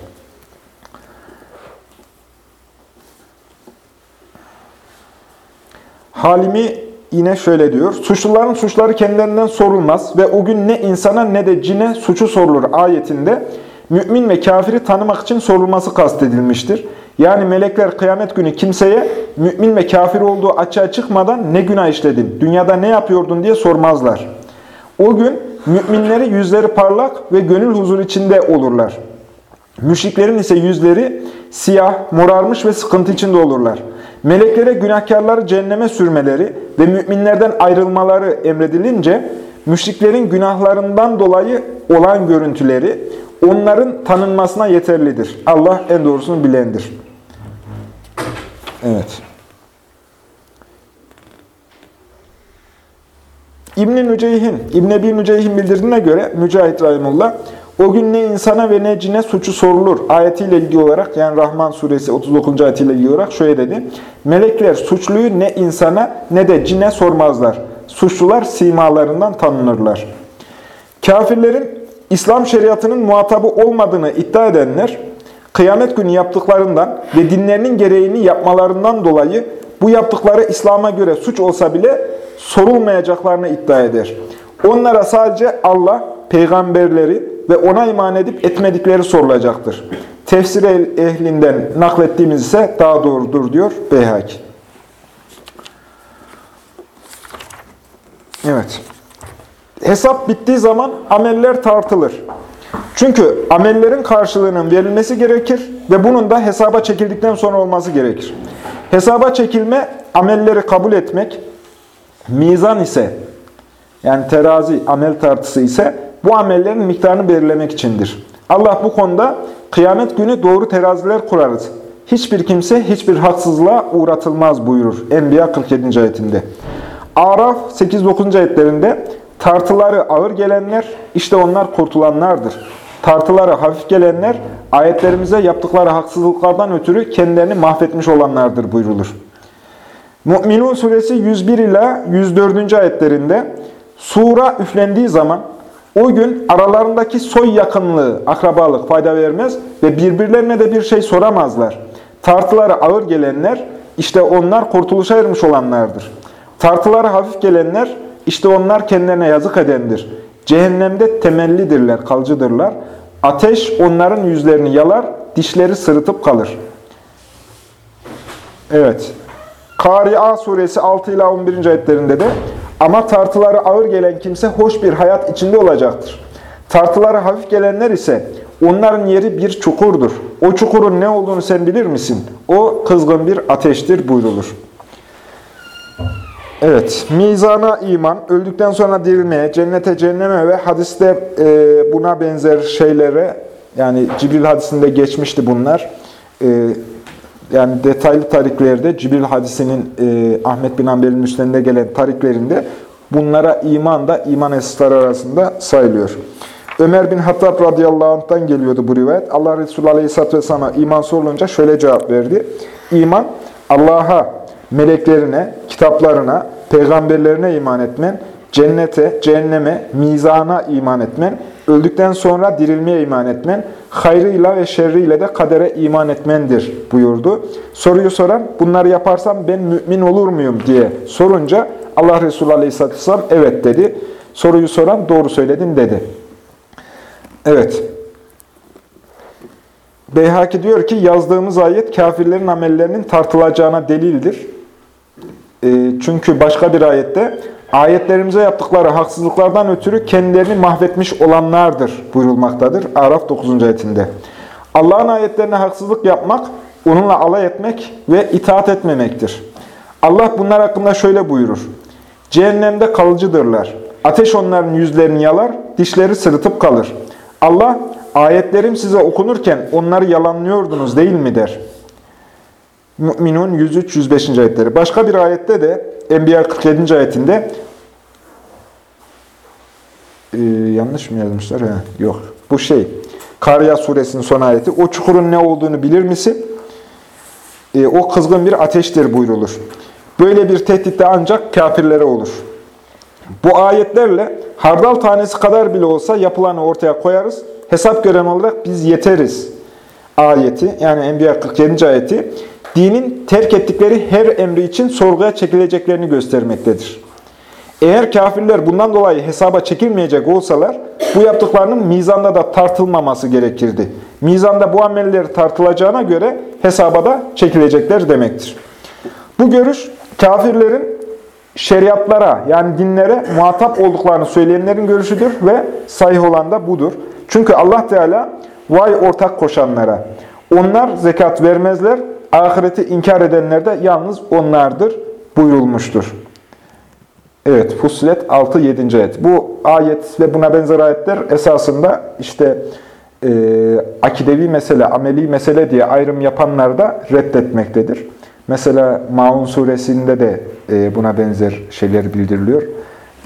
Halimi yine şöyle diyor. Suçluların suçları kendilerinden sorulmaz ve o gün ne insana ne de cine suçu sorulur ayetinde mümin ve kafiri tanımak için sorulması kastedilmiştir. Yani melekler kıyamet günü kimseye mümin ve kafir olduğu açığa çıkmadan ne günah işledin, dünyada ne yapıyordun diye sormazlar. O gün müminleri yüzleri parlak ve gönül huzur içinde olurlar. Müşriklerin ise yüzleri siyah, morarmış ve sıkıntı içinde olurlar. Meleklere günahkarları cehenneme sürmeleri ve müminlerden ayrılmaları emredilince, müşriklerin günahlarından dolayı olan görüntüleri onların tanınmasına yeterlidir. Allah en doğrusunu bilendir. Evet. İbn-i Müceyhin, İbn-i Ebi Müceyhin bildirdiğine göre Mücahit Rahimullah, o gün ne insana ve ne cine suçu sorulur ayetiyle ilgili olarak, yani Rahman suresi 39. ayetiyle ilgili olarak şöyle dedi. Melekler suçluyu ne insana ne de cine sormazlar. Suçlular simalarından tanınırlar. Kafirlerin İslam şeriatının muhatabı olmadığını iddia edenler, kıyamet günü yaptıklarından ve dinlerinin gereğini yapmalarından dolayı bu yaptıkları İslam'a göre suç olsa bile sorulmayacaklarını iddia eder. Onlara sadece Allah, peygamberleri ve ona iman edip etmedikleri sorulacaktır. Tefsir ehlinden naklettiğimiz ise daha doğrudur diyor Beyhaki. Evet. Hesap bittiği zaman ameller tartılır. Çünkü amellerin karşılığının verilmesi gerekir ve bunun da hesaba çekildikten sonra olması gerekir. Hesaba çekilme, amelleri kabul etmek, mizan ise, yani terazi, amel tartısı ise bu amellerin miktarını belirlemek içindir. Allah bu konuda kıyamet günü doğru teraziler kurarız. Hiçbir kimse hiçbir haksızlığa uğratılmaz buyurur Enbiya 47. ayetinde. Araf 8-9. ayetlerinde tartıları ağır gelenler işte onlar kurtulanlardır. Tartıları hafif gelenler ayetlerimize yaptıkları haksızlıklardan ötürü kendilerini mahvetmiş olanlardır buyrulur. Mü'minun suresi 101 ila 104. ayetlerinde sura üflendiği zaman o gün aralarındaki soy yakınlığı, akrabalık fayda vermez ve birbirlerine de bir şey soramazlar. Tartıları ağır gelenler, işte onlar kurtuluşa ermiş olanlardır. Tartıları hafif gelenler, işte onlar kendilerine yazık edendir. Cehennemde temellidirler, kalıcıdırlar. Ateş onların yüzlerini yalar, dişleri sırıtıp kalır. Evet. Kari'a suresi 6 ila 11. ayetlerinde de ama tartıları ağır gelen kimse hoş bir hayat içinde olacaktır. Tartıları hafif gelenler ise onların yeri bir çukurdur. O çukurun ne olduğunu sen bilir misin? O kızgın bir ateştir buyrulur. Evet, mizana iman, öldükten sonra dirilmeye, cennete, cehenneme ve hadiste e, buna benzer şeylere, yani Cibril hadisinde geçmişti bunlar. Yani detaylı tariklerde, Cibril hadisinin e, Ahmet bin Ambel'in üstünde gelen tariklerinde bunlara iman da iman esasları arasında sayılıyor. Ömer bin Hattab radıyallahu anh'tan geliyordu bu rivayet. Allah Resulü aleyhisselatü vesselam'a iman sorulunca şöyle cevap verdi. İman, Allah'a, meleklerine, kitaplarına, peygamberlerine iman etmen, cennete, cehenneme, mizana iman etmen, öldükten sonra dirilmeye iman etmen, hayrıyla ve şerriyle de kadere iman etmendir buyurdu. Soruyu soran, bunları yaparsam ben mümin olur muyum diye sorunca Allah Resulü Aleyhisselatü Vesselam evet dedi. Soruyu soran doğru söyledin dedi. Evet. Beyhaki diyor ki yazdığımız ayet kafirlerin amellerinin tartılacağına delildir. E, çünkü başka bir ayette ayetlerimize yaptıkları haksızlıklardan ötürü kendilerini mahvetmiş olanlardır buyurulmaktadır. Araf 9. ayetinde. Allah'ın ayetlerine haksızlık yapmak, onunla alay etmek ve itaat etmemektir. Allah bunlar hakkında şöyle buyurur. Cehennemde kalıcıdırlar. Ateş onların yüzlerini yalar, dişleri sırıtıp kalır. Allah, ayetlerim size okunurken onları yalanlıyordunuz değil mi der. Mü'minun 103-105. ayetleri. Başka bir ayette de Enbiya 47. ayetinde ee, yanlış mı yazmışlar? Ha, yok. Bu şey, Kariya suresinin son ayeti. O çukurun ne olduğunu bilir misin? Ee, o kızgın bir ateştir buyrulur. Böyle bir tehdit de ancak kafirlere olur. Bu ayetlerle hardal tanesi kadar bile olsa yapılanı ortaya koyarız. Hesap gören olarak biz yeteriz. Ayeti, yani Enbiya 47. ayeti, dinin terk ettikleri her emri için sorguya çekileceklerini göstermektedir. Eğer kafirler bundan dolayı hesaba çekilmeyecek olsalar, bu yaptıklarının mizanda da tartılmaması gerekirdi. Mizanda bu amelleri tartılacağına göre hesaba da çekilecekler demektir. Bu görüş, kafirlerin şeriatlara yani dinlere muhatap olduklarını söyleyenlerin görüşüdür ve sahih olan da budur. Çünkü Allah Teala vay ortak koşanlara. Onlar zekat vermezler, ahireti inkar edenler de yalnız onlardır buyurulmuştur. Evet, Fussilet 6-7. ayet. Bu ayet ve buna benzer ayetler esasında işte e, akidevi mesele, ameli mesele diye ayrım yapanlar da reddetmektedir. Mesela Maun suresinde de e, buna benzer şeyler bildiriliyor.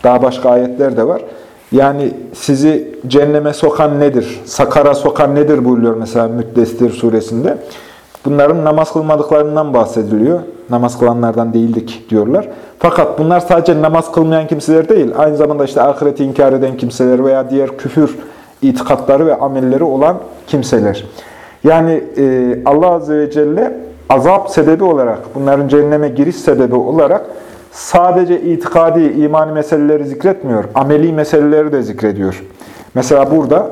Daha başka ayetler de var. Yani sizi cehenneme sokan nedir? Sakara sokan nedir buyuruyor mesela Müddessir suresinde. Bunların namaz kılmadıklarından bahsediliyor. Namaz kılanlardan değildik diyorlar. Fakat bunlar sadece namaz kılmayan kimseler değil, aynı zamanda işte ahireti inkar eden kimseler veya diğer küfür itikatları ve amelleri olan kimseler. Yani e, Allah Azze ve Celle azap sebebi olarak, bunların cehenneme giriş sebebi olarak sadece itikadi, imani meseleleri zikretmiyor, ameli meseleleri de zikrediyor. Mesela burada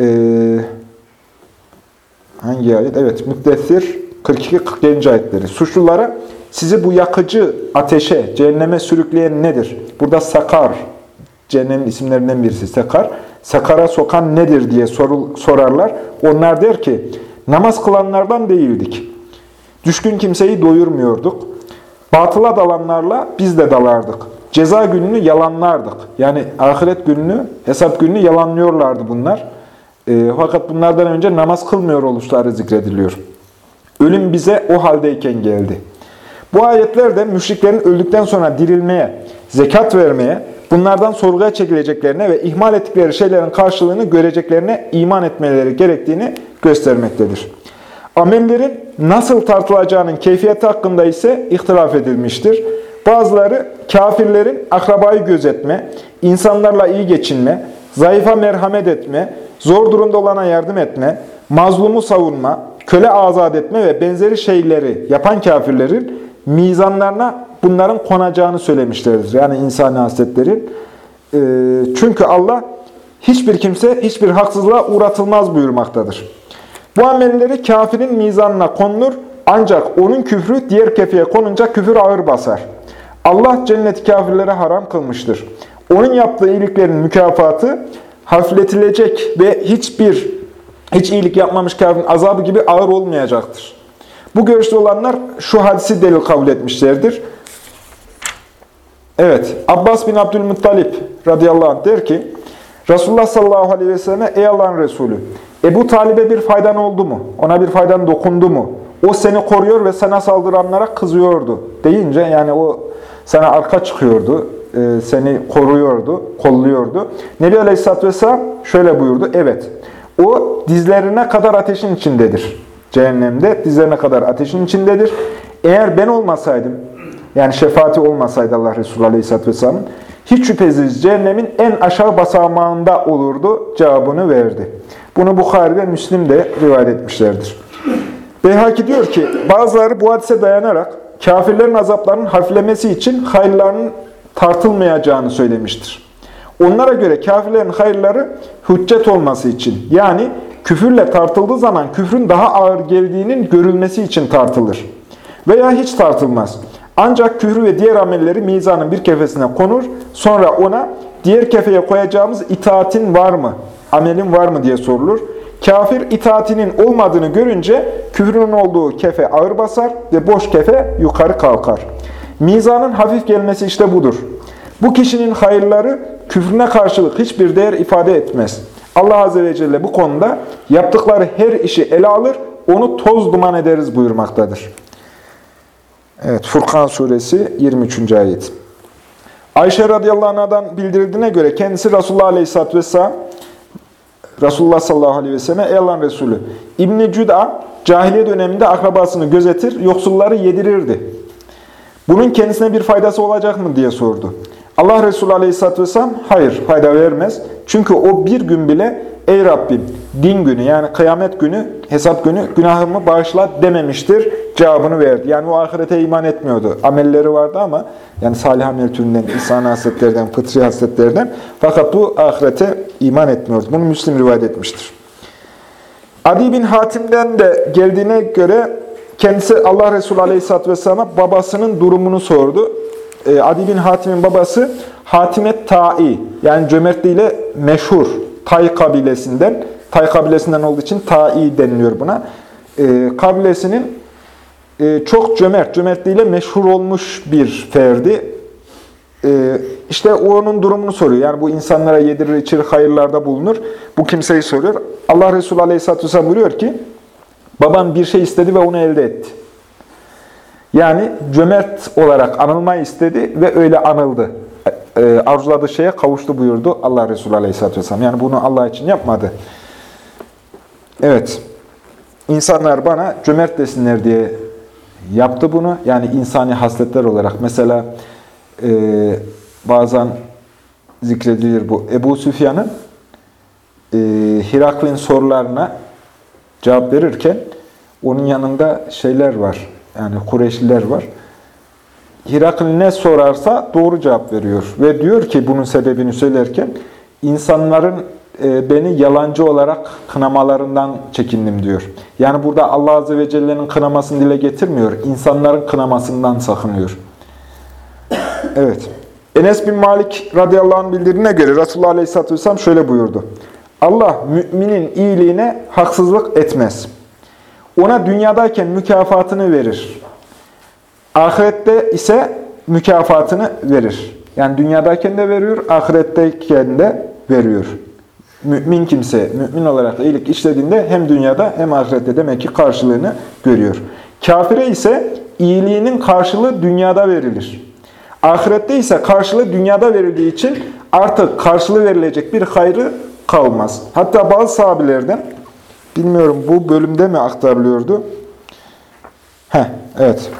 e, hangi ayet? Evet, Müddessir 42-47. ayetleri. Suçlulara sizi bu yakıcı ateşe, cehenneme sürükleyen nedir? Burada sakar, cehennemin isimlerinden birisi sakar. Sakara sokan nedir diye sorul, sorarlar. Onlar der ki, namaz kılanlardan değildik. Düşkün kimseyi doyurmuyorduk. Batıla dalanlarla biz de dalardık. Ceza gününü yalanlardık. Yani ahiret gününü, hesap gününü yalanlıyorlardı bunlar. E, fakat bunlardan önce namaz kılmıyor oluşları zikrediliyor. Ölüm bize o haldeyken geldi. Bu ayetlerde müşriklerin öldükten sonra dirilmeye, zekat vermeye, bunlardan sorguya çekileceklerine ve ihmal ettikleri şeylerin karşılığını göreceklerine iman etmeleri gerektiğini göstermektedir. Amellerin nasıl tartılacağının keyfiyeti hakkında ise ihtilaf edilmiştir. Bazıları kafirlerin akrabayı gözetme, insanlarla iyi geçinme, zayıfa merhamet etme, zor durumda olana yardım etme, mazlumu savunma, köle azat etme ve benzeri şeyleri yapan kafirlerin mizanlarına bunların konacağını söylemişlerdir. Yani insani hasletlerin. E, çünkü Allah hiçbir kimse hiçbir haksızlığa uğratılmaz buyurmaktadır. Bu amelleri kafirin mizanına konulur ancak onun küfrü diğer kefeye konunca küfür ağır basar. Allah cenneti kafirlere haram kılmıştır. Onun yaptığı iyiliklerin mükafatı hafifletilecek ve hiçbir hiç iyilik yapmamış kafirin azabı gibi ağır olmayacaktır. Bu görüşte olanlar şu hadisi delil kabul etmişlerdir. Evet, Abbas bin Abdülmuttalip radıyallahu anh der ki, Resulullah sallallahu aleyhi ve selleme, ey Allah'ın Resulü, Ebu Talib'e bir faydan oldu mu? Ona bir faydan dokundu mu? O seni koruyor ve sana saldıranlara kızıyordu. Deyince yani o sana arka çıkıyordu, e, seni koruyordu, kolluyordu. Nebi Aleyhisselatü Vesselam şöyle buyurdu. Evet, o dizlerine kadar ateşin içindedir. Cehennemde dizlerine kadar ateşin içindedir. Eğer ben olmasaydım, yani şefaati olmasaydı Allah Resulü Aleyhisselatü Vesselam'ın, hiç şüphesiz cehennemin en aşağı basamağında olurdu cevabını verdi. Bunu Bukhari ve Müslim de rivayet etmişlerdir. Beyhaki diyor ki, bazıları bu hadise dayanarak kafirlerin azaplarının hafiflemesi için hayırlarının tartılmayacağını söylemiştir. Onlara göre kafirlerin hayırları hüccet olması için, yani küfürle tartıldığı zaman küfrün daha ağır geldiğinin görülmesi için tartılır. Veya hiç tartılmaz. Ancak küfrü ve diğer amelleri mizanın bir kefesine konur, sonra ona diğer kefeye koyacağımız itaatin var mı, amelin var mı diye sorulur. Kafir itaatinin olmadığını görünce küfrünün olduğu kefe ağır basar ve boş kefe yukarı kalkar. Mizanın hafif gelmesi işte budur. Bu kişinin hayırları küfrüne karşılık hiçbir değer ifade etmez. Allah Azze ve Celle bu konuda yaptıkları her işi ele alır, onu toz duman ederiz buyurmaktadır. Evet, Furkan suresi 23. ayet. Ayşe radıyallahu anh'dan bildirildiğine göre kendisi Resulullah aleyhisselatü vesselam Resulullah sallallahu aleyhi ve sellem ey Allah'ın Resulü İbn-i Cüda cahiliye döneminde akrabasını gözetir, yoksulları yedirirdi. Bunun kendisine bir faydası olacak mı diye sordu. Allah Resulü aleyhisselatü vesselam hayır fayda vermez. Çünkü o bir gün bile ey Rabbim din günü yani kıyamet günü hesap günü günahımı bağışla dememiştir cevabını verdi. Yani o ahirete iman etmiyordu. Amelleri vardı ama yani salih amel türünden, insan hasletlerden, fıtri hasletlerden fakat bu ahirete iman etmiyordu. Bunu Müslim rivayet etmiştir. Adi bin Hatim'den de geldiğine göre kendisi Allah Resulü Aleyhisselatü Vesselam'a babasının durumunu sordu. Ee, Adi bin Hatim'in babası Hatimet Ta'i yani cömertliğiyle meşhur Tay kabilesinden. Tay kabilesinden olduğu için Ta'i deniliyor buna. Ee, kabilesinin e, çok cömert, cömertliğiyle meşhur olmuş bir ferdi. Ee, işte onun durumunu soruyor. Yani bu insanlara yedirir, içirir, hayırlarda bulunur. Bu kimseyi soruyor. Allah Resulü Aleyhisselatü Vesselam buyuruyor ki, baban bir şey istedi ve onu elde etti. Yani cömert olarak anılmayı istedi ve öyle anıldı. E, arzuladığı şeye kavuştu buyurdu Allah Resulü Aleyhisselatü Vesselam. Yani bunu Allah için yapmadı. Evet. İnsanlar bana cömert desinler diye yaptı bunu. Yani insani hasletler olarak. Mesela e, bazen zikredilir bu. Ebu Süfyan'ın e, Hiraklin sorularına cevap verirken onun yanında şeyler var. Yani Kureyşliler var. Hirakl ne sorarsa doğru cevap veriyor. Ve diyor ki bunun sebebini söylerken, insanların e, beni yalancı olarak kınamalarından çekindim diyor. Yani burada Allah Azze ve Celle'nin kınamasını dile getirmiyor. insanların kınamasından sakınıyor. Evet. Enes bin Malik radıyallahu anh bildirdiğine göre Resulullah Aleyhisselatü Vesselam şöyle buyurdu. Allah müminin iyiliğine haksızlık etmez. Ona dünyadayken mükafatını verir. Ahirette ise mükafatını verir. Yani dünyadayken de veriyor, ahiretteyken de veriyor. Mümin kimse, mümin olarak iyilik işlediğinde hem dünyada hem ahirette demek ki karşılığını görüyor. Kafire ise iyiliğinin karşılığı dünyada verilir. Ahirette ise karşılığı dünyada verildiği için artık karşılığı verilecek bir hayrı kalmaz. Hatta bazı sahabilerden, bilmiyorum bu bölümde mi aktarılıyordu? Heh, evet.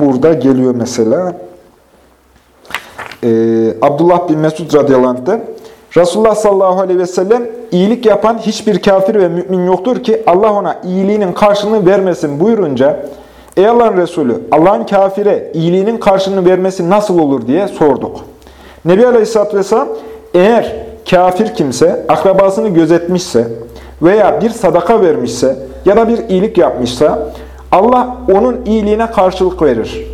Burada geliyor mesela. Ee, Abdullah bin Mesud radıyallahu Resulullah sallallahu aleyhi ve sellem iyilik yapan hiçbir kafir ve mümin yoktur ki Allah ona iyiliğinin karşılığını vermesin buyurunca Ey Allah'ın Resulü Allah'ın kafire iyiliğinin karşılığını vermesi nasıl olur diye sorduk. Nebi Aleyhisselatü Vesselam eğer kafir kimse akrabasını gözetmişse veya bir sadaka vermişse ya da bir iyilik yapmışsa Allah onun iyiliğine karşılık verir.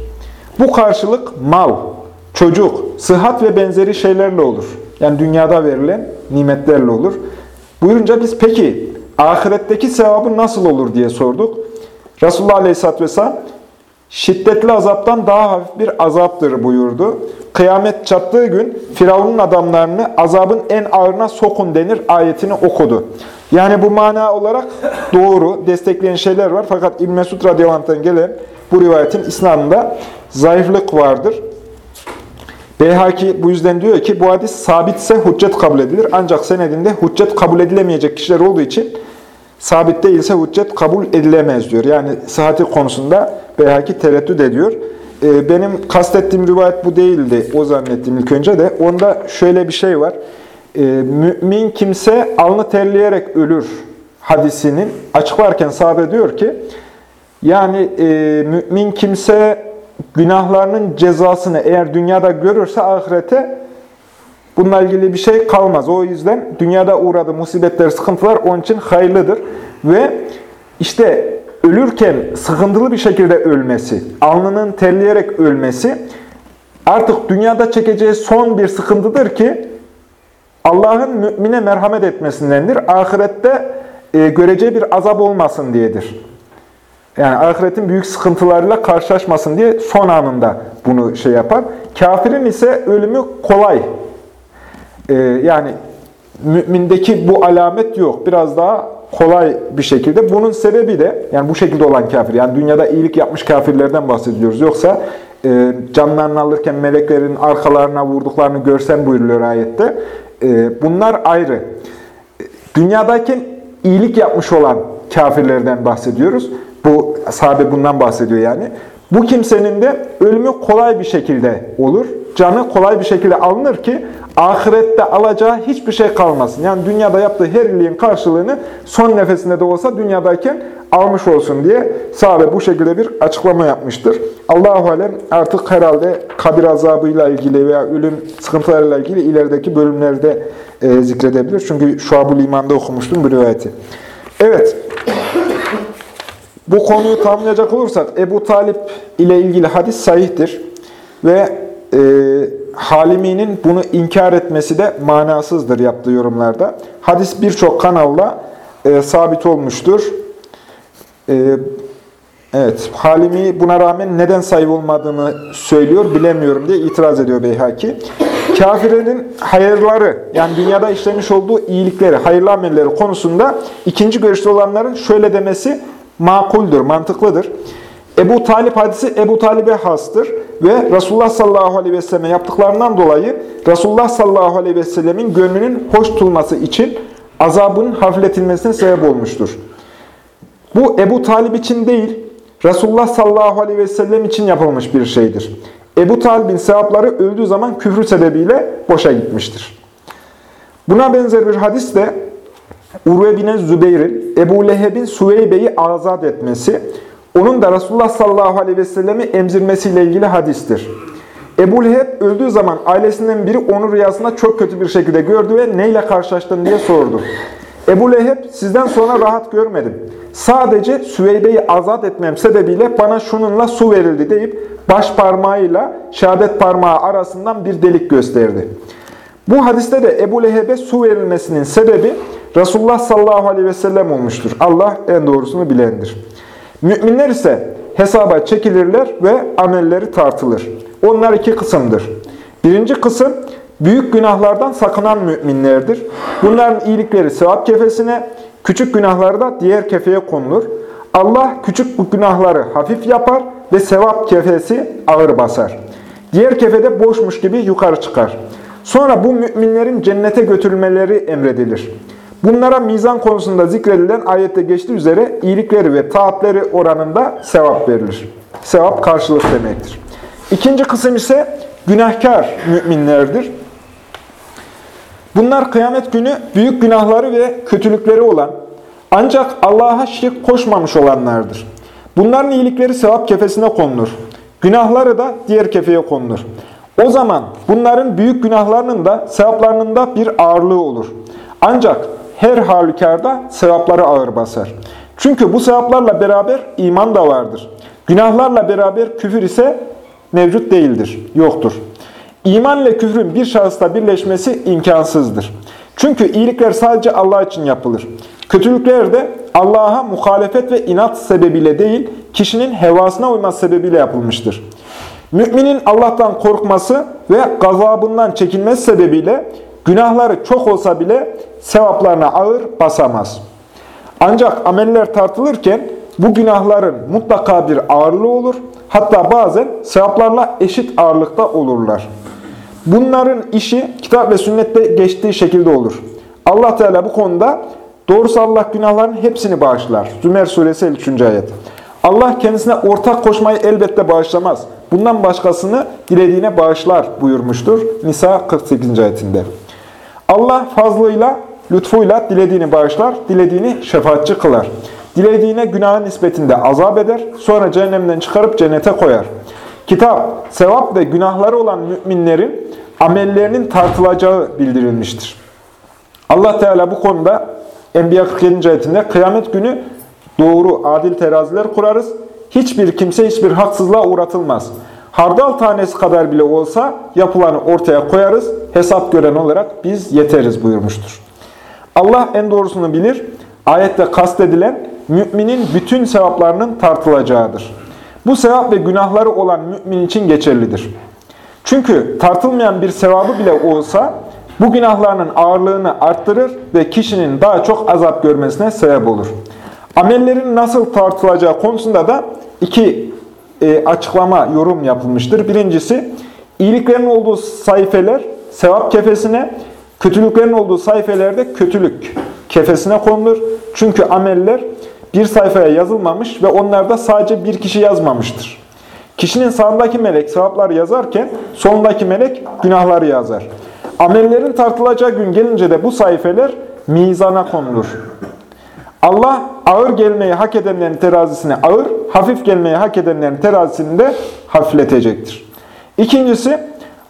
Bu karşılık mal, çocuk, sıhhat ve benzeri şeylerle olur. Yani dünyada verilen nimetlerle olur. Buyurunca biz peki ahiretteki sevabı nasıl olur diye sorduk. Resulullah Aleyhisselatü Vesselam şiddetli azaptan daha hafif bir azaptır buyurdu. Kıyamet çattığı gün Firavun'un adamlarını azabın en ağırına sokun denir ayetini okudu. Yani bu mana olarak doğru, destekleyen şeyler var. Fakat İbn Mesud radıyallahu gelen bu rivayetin isnadında zayıflık vardır. Beyhaki bu yüzden diyor ki bu hadis sabitse hüccet kabul edilir. Ancak senedinde hüccet kabul edilemeyecek kişiler olduğu için sabit değilse hüccet kabul edilemez diyor. Yani sıhhati konusunda Beyhaki tereddüt ediyor. Ee, benim kastettiğim rivayet bu değildi. O zannettiğim ilk önce de. Onda şöyle bir şey var. Ee, mümin kimse alnı terleyerek ölür hadisinin açıklarken sahabe diyor ki yani e, mümin kimse günahlarının cezasını eğer dünyada görürse ahirete bununla ilgili bir şey kalmaz. O yüzden dünyada uğradığı musibetler, sıkıntılar onun için hayırlıdır. Ve işte ölürken sıkıntılı bir şekilde ölmesi, alnının terleyerek ölmesi artık dünyada çekeceği son bir sıkıntıdır ki Allah'ın mümine merhamet etmesindendir. Ahirette e, göreceği bir azap olmasın diyedir. Yani ahiretin büyük sıkıntılarıyla karşılaşmasın diye son anında bunu şey yapar. Kafirin ise ölümü kolay. Ee, yani mümindeki bu alamet yok. Biraz daha kolay bir şekilde. Bunun sebebi de yani bu şekilde olan kafir. Yani dünyada iyilik yapmış kafirlerden bahsediyoruz. Yoksa e, canlarını alırken meleklerin arkalarına vurduklarını görsen buyuruluyor ayette. E, bunlar ayrı. Dünyadayken iyilik yapmış olan kafirlerden bahsediyoruz. Bu sahabe bundan bahsediyor yani. Bu kimsenin de ölümü kolay bir şekilde olur. Canı kolay bir şekilde alınır ki ahirette alacağı hiçbir şey kalmasın. Yani dünyada yaptığı her iyiliğin karşılığını son nefesinde de olsa dünyadayken almış olsun diye sahabe bu şekilde bir açıklama yapmıştır. Allahu alem artık herhalde kabir azabıyla ilgili veya ölüm sıkıntılarıyla ilgili ilerideki bölümlerde e, zikredebilir. Çünkü Şuab-ül İman'da okumuştum bu rivayeti. Evet. Bu konuyu tamamlayacak olursak Ebu Talip ile ilgili hadis sahihtir. Ve e, Halimi'nin bunu inkar etmesi de manasızdır yaptığı yorumlarda. Hadis birçok kanalla e, sabit olmuştur. E, evet, Halimi buna rağmen neden sayı olmadığını söylüyor, bilemiyorum diye itiraz ediyor Beyhaki. Kafirenin hayırları, yani dünyada işlemiş olduğu iyilikleri, hayırlı amelleri konusunda ikinci görüşte olanların şöyle demesi makuldür, mantıklıdır. Ebu Talip hadisi Ebu Talib'e hastır ve Resulullah sallallahu aleyhi ve selleme yaptıklarından dolayı Resulullah sallallahu aleyhi ve sellemin gönlünün hoş tutulması için azabın hafifletilmesine sebep olmuştur. Bu Ebu Talib için değil, Resulullah sallallahu aleyhi ve sellem için yapılmış bir şeydir. Ebu Talib'in sevapları öldüğü zaman küfrü sebebiyle boşa gitmiştir. Buna benzer bir hadis de Urve bin Zübeyir'in Ebu Leheb'in Süveybe'yi azat etmesi, onun da Resulullah sallallahu aleyhi ve sellemi emzirmesiyle ilgili hadistir. Ebu Leheb öldüğü zaman ailesinden biri onu rüyasında çok kötü bir şekilde gördü ve neyle karşılaştın diye sordu. Ebu Leheb sizden sonra rahat görmedim. Sadece Süveybe'yi azat etmem sebebiyle bana şununla su verildi deyip baş parmağıyla şehadet parmağı arasından bir delik gösterdi. Bu hadiste de Ebu Leheb'e su verilmesinin sebebi Resulullah sallallahu aleyhi ve sellem olmuştur. Allah en doğrusunu bilendir. Müminler ise hesaba çekilirler ve amelleri tartılır. Onlar iki kısımdır. Birinci kısım büyük günahlardan sakınan müminlerdir. Bunların iyilikleri sevap kefesine, küçük günahları da diğer kefeye konulur. Allah küçük bu günahları hafif yapar ve sevap kefesi ağır basar. Diğer kefede boşmuş gibi yukarı çıkar. Sonra bu müminlerin cennete götürülmeleri emredilir. Bunlara mizan konusunda zikredilen ayette geçtiği üzere iyilikleri ve taatleri oranında sevap verilir. Sevap karşılık demektir. İkinci kısım ise günahkar müminlerdir. Bunlar kıyamet günü büyük günahları ve kötülükleri olan, ancak Allah'a şirk koşmamış olanlardır. Bunların iyilikleri sevap kefesine konulur. Günahları da diğer kefeye konulur. O zaman bunların büyük günahlarının da sevaplarının da bir ağırlığı olur. Ancak her halükarda sevapları ağır basar. Çünkü bu sevaplarla beraber iman da vardır. Günahlarla beraber küfür ise mevcut değildir, yoktur. İman ile küfrün bir şahısta birleşmesi imkansızdır. Çünkü iyilikler sadece Allah için yapılır. Kötülükler de Allah'a muhalefet ve inat sebebiyle değil, kişinin hevasına uyması sebebiyle yapılmıştır. Müminin Allah'tan korkması ve gazabından çekinmesi sebebiyle günahları çok olsa bile sevaplarına ağır basamaz. Ancak ameller tartılırken bu günahların mutlaka bir ağırlığı olur. Hatta bazen sevaplarla eşit ağırlıkta olurlar. Bunların işi kitap ve sünnette geçtiği şekilde olur. Allah Teala bu konuda doğrusu Allah günahların hepsini bağışlar. Zümer suresi 53. ayet. Allah kendisine ortak koşmayı elbette bağışlamaz. Bundan başkasını dilediğine bağışlar buyurmuştur. Nisa 48. ayetinde. Allah fazlıyla, lütfuyla dilediğini bağışlar, dilediğini şefaatçi kılar. Dilediğine günahın nispetinde azap eder, sonra cehennemden çıkarıp cennete koyar. Kitap, sevap ve günahları olan müminlerin amellerinin tartılacağı bildirilmiştir. Allah Teala bu konuda Enbiya 47. ayetinde kıyamet günü doğru, adil teraziler kurarız. Hiçbir kimse hiçbir haksızlığa uğratılmaz. Hardal tanesi kadar bile olsa yapılanı ortaya koyarız. Hesap gören olarak biz yeteriz buyurmuştur. Allah en doğrusunu bilir. Ayette kastedilen müminin bütün sevaplarının tartılacağıdır. Bu sevap ve günahları olan mümin için geçerlidir. Çünkü tartılmayan bir sevabı bile olsa bu günahlarının ağırlığını arttırır ve kişinin daha çok azap görmesine sebep olur. Amellerin nasıl tartılacağı konusunda da iki e, açıklama, yorum yapılmıştır. Birincisi, iyiliklerin olduğu sayfeler sevap kefesine, kötülüklerin olduğu sayfelerde kötülük kefesine konulur. Çünkü ameller bir sayfaya yazılmamış ve onlarda sadece bir kişi yazmamıştır. Kişinin sağındaki melek sevapları yazarken sondaki melek günahları yazar. Amellerin tartılacağı gün gelince de bu sayfeler mizana konulur. Allah ağır gelmeyi hak edenlerin terazisine ağır, hafif gelmeyi hak edenlerin terazisini de hafifletecektir. İkincisi,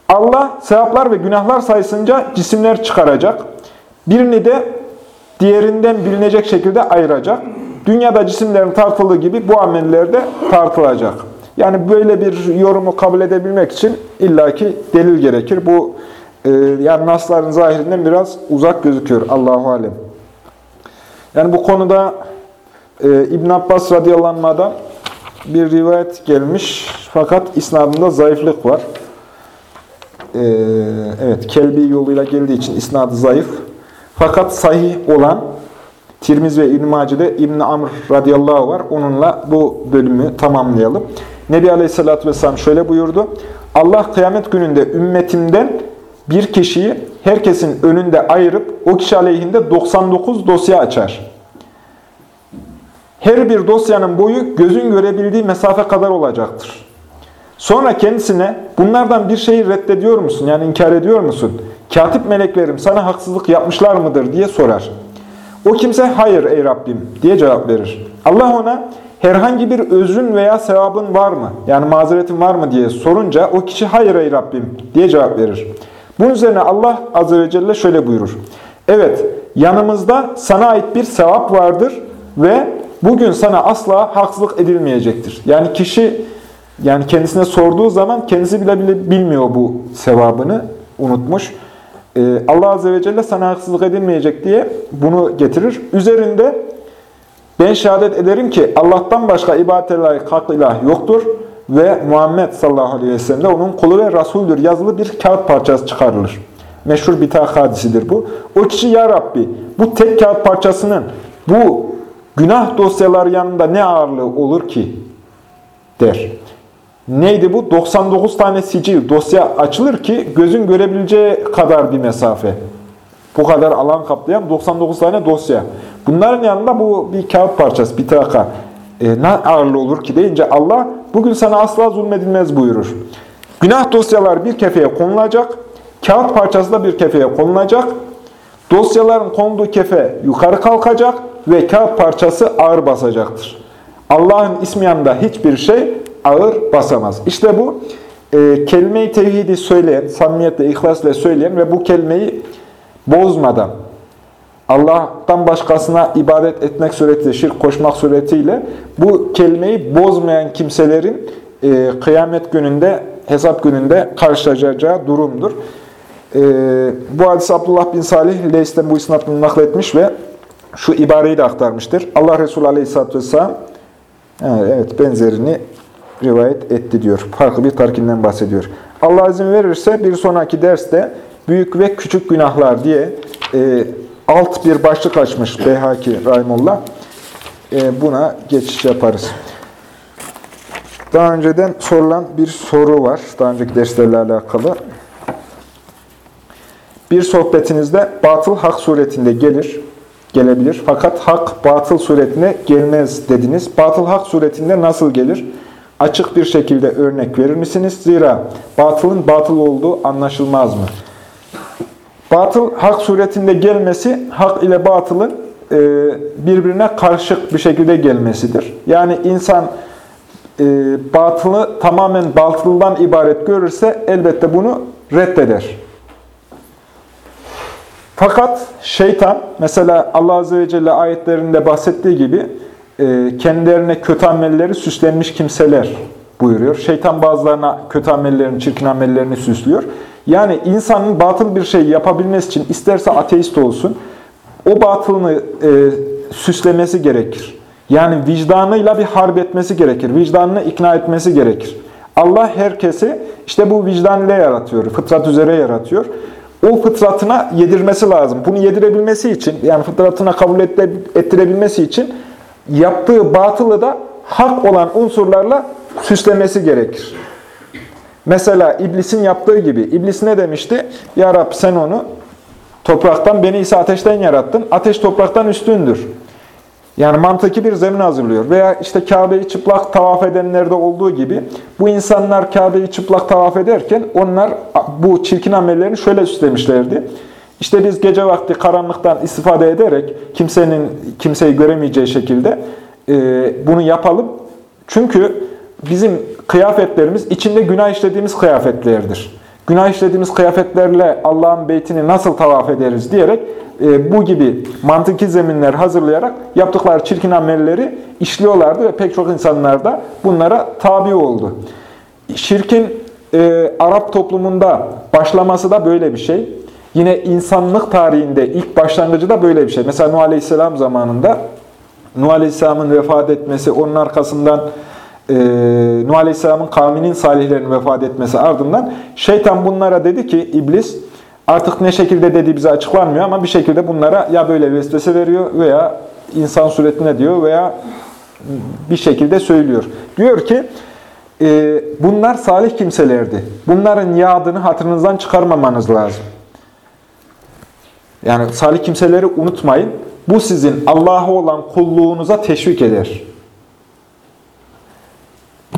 Allah sevaplar ve günahlar sayısınca cisimler çıkaracak. Birini de diğerinden bilinecek şekilde ayıracak. Dünyada cisimlerin tartıldığı gibi bu ameller de tartılacak. Yani böyle bir yorumu kabul edebilmek için illaki delil gerekir. Bu e, yani nasların zahirinden biraz uzak gözüküyor Allahu alem. Yani bu konuda e, İbn Abbas radıyallahu bir rivayet gelmiş fakat isnadında zayıflık var. E, evet, Kelbi yoluyla geldiği için isnadı zayıf. Fakat sahih olan Tirmiz ve İbn-i Mace'de İbn Amr radıyallahu var. Onunla bu bölümü tamamlayalım. Nebi Aleyhisselatü Vesselam şöyle buyurdu. Allah kıyamet gününde ümmetimden bir kişiyi herkesin önünde ayırıp o kişi aleyhinde 99 dosya açar. Her bir dosyanın boyu gözün görebildiği mesafe kadar olacaktır. Sonra kendisine bunlardan bir şeyi reddediyor musun? Yani inkar ediyor musun? Katip meleklerim sana haksızlık yapmışlar mıdır diye sorar. O kimse hayır ey Rabbim diye cevap verir. Allah ona herhangi bir özrün veya sevabın var mı? Yani mazeretin var mı diye sorunca o kişi hayır ey Rabbim diye cevap verir. Bunun üzerine Allah Azze ve Celle şöyle buyurur. Evet yanımızda sana ait bir sevap vardır ve bugün sana asla haksızlık edilmeyecektir. Yani kişi yani kendisine sorduğu zaman kendisi bile bile bilmiyor bu sevabını unutmuş. Ee, Allah Azze ve Celle sana haksızlık edilmeyecek diye bunu getirir. Üzerinde ben şehadet ederim ki Allah'tan başka ibadet layık hak ilah yoktur ve Muhammed sallallahu aleyhi ve sellem de onun kulu ve rasuldür yazılı bir kağıt parçası çıkarılır. Meşhur bir hadisidir bu. O kişi ya Rabbi bu tek kağıt parçasının bu günah dosyaları yanında ne ağırlığı olur ki der. Neydi bu? 99 tane sicil, dosya açılır ki gözün görebileceği kadar bir mesafe. Bu kadar alan kaplayan 99 tane dosya. Bunların yanında bu bir kağıt parçası, bir taka. E, ne ağırlığı olur ki deyince Allah bugün sana asla zulmedilmez buyurur. Günah dosyalar bir kefeye konulacak, kağıt parçası da bir kefeye konulacak. Dosyaların konduğu kefe yukarı kalkacak ve kağıt parçası ağır basacaktır. Allah'ın ismi yanında hiçbir şey ağır basamaz. İşte bu e, kelime-i tevhidi söyleyen, samimiyetle, ihlasla söyleyen ve bu kelimeyi bozmadan, Allah'tan başkasına ibadet etmek suretiyle, şirk koşmak suretiyle bu kelimeyi bozmayan kimselerin e, kıyamet gününde, hesap gününde karşılaşacağı durumdur. E, bu hadis Abdullah bin Salih Leys'ten bu isnatını nakletmiş ve şu ibareyi de aktarmıştır. Allah Resulü Aleyhisselatü Vesselam evet benzerini rivayet etti diyor. Farklı bir tarkinden bahsediyor. Allah izin verirse bir sonraki derste büyük ve küçük günahlar diye e, alt bir başlık açmış Beyhaki Rahimullah. E, buna geçiş yaparız. Daha önceden sorulan bir soru var. Daha önceki derslerle alakalı. Bir sohbetinizde batıl hak suretinde gelir, gelebilir. Fakat hak batıl suretine gelmez dediniz. Batıl hak suretinde nasıl gelir? Açık bir şekilde örnek verir misiniz? Zira batılın batıl olduğu anlaşılmaz mı? Batıl hak suretinde gelmesi, hak ile batılın e, birbirine karışık bir şekilde gelmesidir. Yani insan e, batılı tamamen batıldan ibaret görürse elbette bunu reddeder. Fakat şeytan, mesela Allah Azze ve Celle ayetlerinde bahsettiği gibi kendilerine kötü amelleri süslenmiş kimseler buyuruyor. Şeytan bazılarına kötü amellerini, çirkin amellerini süslüyor. Yani insanın batıl bir şey yapabilmesi için isterse ateist olsun, o batılını e, süslemesi gerekir. Yani vicdanıyla bir harp etmesi gerekir. Vicdanını ikna etmesi gerekir. Allah herkesi işte bu vicdan ile yaratıyor, fıtrat üzere yaratıyor. O fıtratına yedirmesi lazım. Bunu yedirebilmesi için, yani fıtratına kabul ettirebilmesi için yaptığı batılı da hak olan unsurlarla süslemesi gerekir. Mesela iblisin yaptığı gibi. İblis ne demişti? Ya Rab sen onu topraktan, beni ise ateşten yarattın. Ateş topraktan üstündür. Yani mantıki bir zemin hazırlıyor. Veya işte Kabe'yi çıplak tavaf edenlerde olduğu gibi bu insanlar Kabe'yi çıplak tavaf ederken onlar bu çirkin amellerini şöyle süslemişlerdi. İşte biz gece vakti karanlıktan istifade ederek kimsenin kimseyi göremeyeceği şekilde e, bunu yapalım. Çünkü bizim kıyafetlerimiz içinde günah işlediğimiz kıyafetlerdir. Günah işlediğimiz kıyafetlerle Allah'ın beytini nasıl tavaf ederiz diyerek e, bu gibi mantıki zeminler hazırlayarak yaptıkları çirkin amelleri işliyorlardı ve pek çok insanlar da bunlara tabi oldu. Şirkin e, Arap toplumunda başlaması da böyle bir şey. Yine insanlık tarihinde ilk başlangıcı da böyle bir şey. Mesela Nuh Aleyhisselam zamanında Nuh Aleyhisselam'ın vefat etmesi, onun arkasından e, Nuh Aleyhisselam'ın kavminin salihlerinin vefat etmesi ardından şeytan bunlara dedi ki iblis artık ne şekilde dediği bize açıklanmıyor ama bir şekilde bunlara ya böyle vesvese veriyor veya insan suretine diyor veya bir şekilde söylüyor. Diyor ki e, bunlar salih kimselerdi. Bunların yadını hatırınızdan çıkarmamanız lazım. Yani salih kimseleri unutmayın. Bu sizin Allah'a olan kulluğunuza teşvik eder.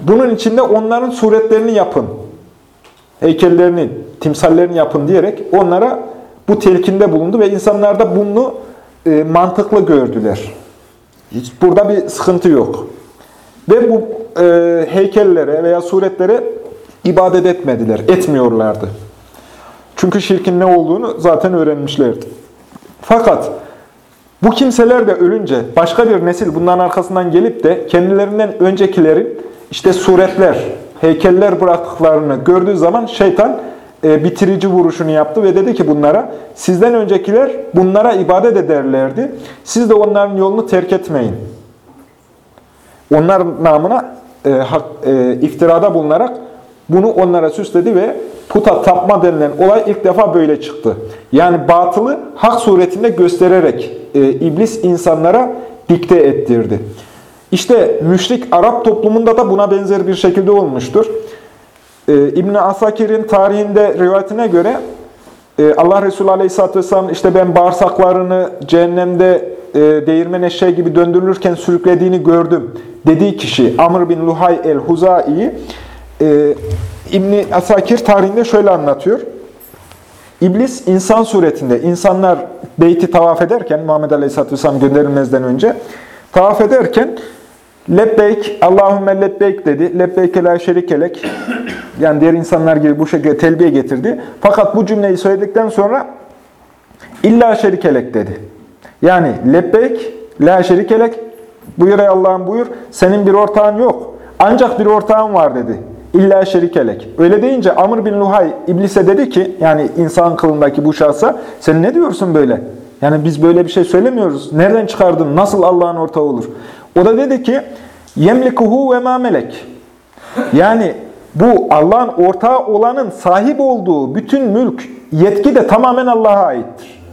Bunun içinde onların suretlerini yapın. Heykellerini, timsallerini yapın diyerek onlara bu telkinde bulundu ve insanlar da bunu e, mantıklı gördüler. Hiç burada bir sıkıntı yok. Ve bu e, heykellere veya suretlere ibadet etmediler, etmiyorlardı. Çünkü şirkin ne olduğunu zaten öğrenmişlerdi. Fakat bu kimseler de ölünce başka bir nesil bunların arkasından gelip de kendilerinden öncekilerin işte suretler, heykeller bıraktıklarını gördüğü zaman şeytan e, bitirici vuruşunu yaptı ve dedi ki bunlara, sizden öncekiler bunlara ibadet ederlerdi. Siz de onların yolunu terk etmeyin. Onlar namına e, hak, e, iftirada bulunarak bunu onlara süsledi ve puta tapma denilen olay ilk defa böyle çıktı. Yani batılı hak suretinde göstererek e, iblis insanlara dikte ettirdi. İşte müşrik Arap toplumunda da buna benzer bir şekilde olmuştur. Ee, ibn Asakir'in tarihinde rivayetine göre e, Allah Resulü Aleyhisselatü Vesselam işte ben bağırsaklarını cehennemde e, değirmen eşeği gibi döndürülürken sürüklediğini gördüm dediği kişi Amr bin Luhay el-Huzai'yi e, ibn Asakir tarihinde şöyle anlatıyor. İblis insan suretinde, insanlar beyti tavaf ederken, Muhammed Aleyhisselatü Vesselam gönderilmezden önce, tavaf ederken, Lebbeyk, Allahümme lebbeyk dedi. Lebbeyke la şerikelek. [clears throat] Yani diğer insanlar gibi bu şekilde telbiye getirdi. Fakat bu cümleyi söyledikten sonra illa şerikelek dedi. Yani lebbeyk, la şerikelek. Buyur ey Allah'ım buyur. Senin bir ortağın yok. Ancak bir ortağın var dedi. İlla şerikelek. Öyle deyince Amr bin Luhay iblise dedi ki, yani insan kılındaki bu şahsa, sen ne diyorsun böyle? Yani biz böyle bir şey söylemiyoruz. Nereden çıkardın? Nasıl Allah'ın ortağı olur? O da dedi ki, yemlikuhu ve ma melek. Yani bu Allah'ın ortağı olanın sahip olduğu bütün mülk, yetki de tamamen Allah'a aittir.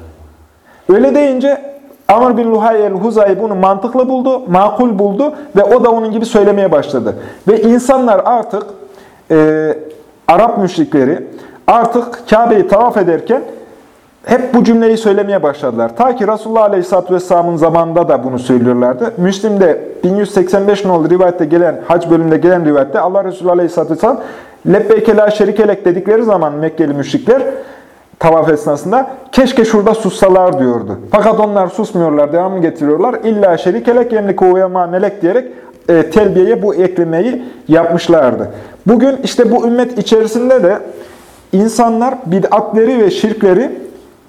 Öyle deyince Amr bin Luhay el-Huzay bunu mantıklı buldu, makul buldu ve o da onun gibi söylemeye başladı. Ve insanlar artık e, Arap müşrikleri artık Kabe'yi tavaf ederken hep bu cümleyi söylemeye başladılar. Ta ki Resulullah Aleyhisselatü Vesselam'ın zamanında da bunu söylüyorlardı. Müslim'de 1185 nolu rivayette gelen, hac bölümünde gelen rivayette Allah Resulü Aleyhisselatü Vesselam lebbeyke la şerikelek dedikleri zaman Mekkeli müşrikler tavaf esnasında keşke şurada sussalar diyordu. Fakat onlar susmuyorlar, devamını getiriyorlar. İlla şerikelek yemliku ve melek diyerek e, telbiyeye bu eklemeyi yapmışlardı. Bugün işte bu ümmet içerisinde de insanlar bid'atleri ve şirkleri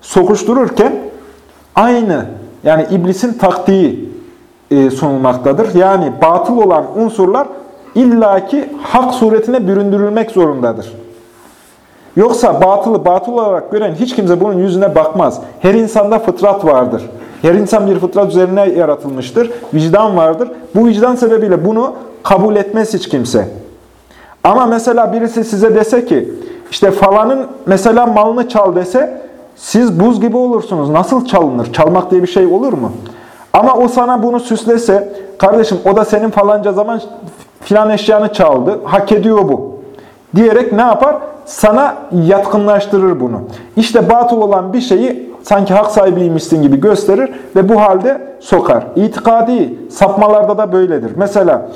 sokuştururken aynı yani iblisin taktiği e, sunulmaktadır. Yani batıl olan unsurlar illaki hak suretine büründürülmek zorundadır. Yoksa batılı batıl olarak gören hiç kimse bunun yüzüne bakmaz. Her insanda fıtrat vardır. Her insan bir fıtrat üzerine yaratılmıştır. Vicdan vardır. Bu vicdan sebebiyle bunu kabul etmez hiç kimse. Ama mesela birisi size dese ki, işte falanın mesela malını çal dese, siz buz gibi olursunuz. Nasıl çalınır? Çalmak diye bir şey olur mu? Ama o sana bunu süslese, kardeşim o da senin falanca zaman filan eşyanı çaldı, hak ediyor bu. Diyerek ne yapar? Sana yatkınlaştırır bunu. İşte batıl olan bir şeyi sanki hak sahibiymişsin gibi gösterir ve bu halde sokar. İtikadi sapmalarda da böyledir. Mesela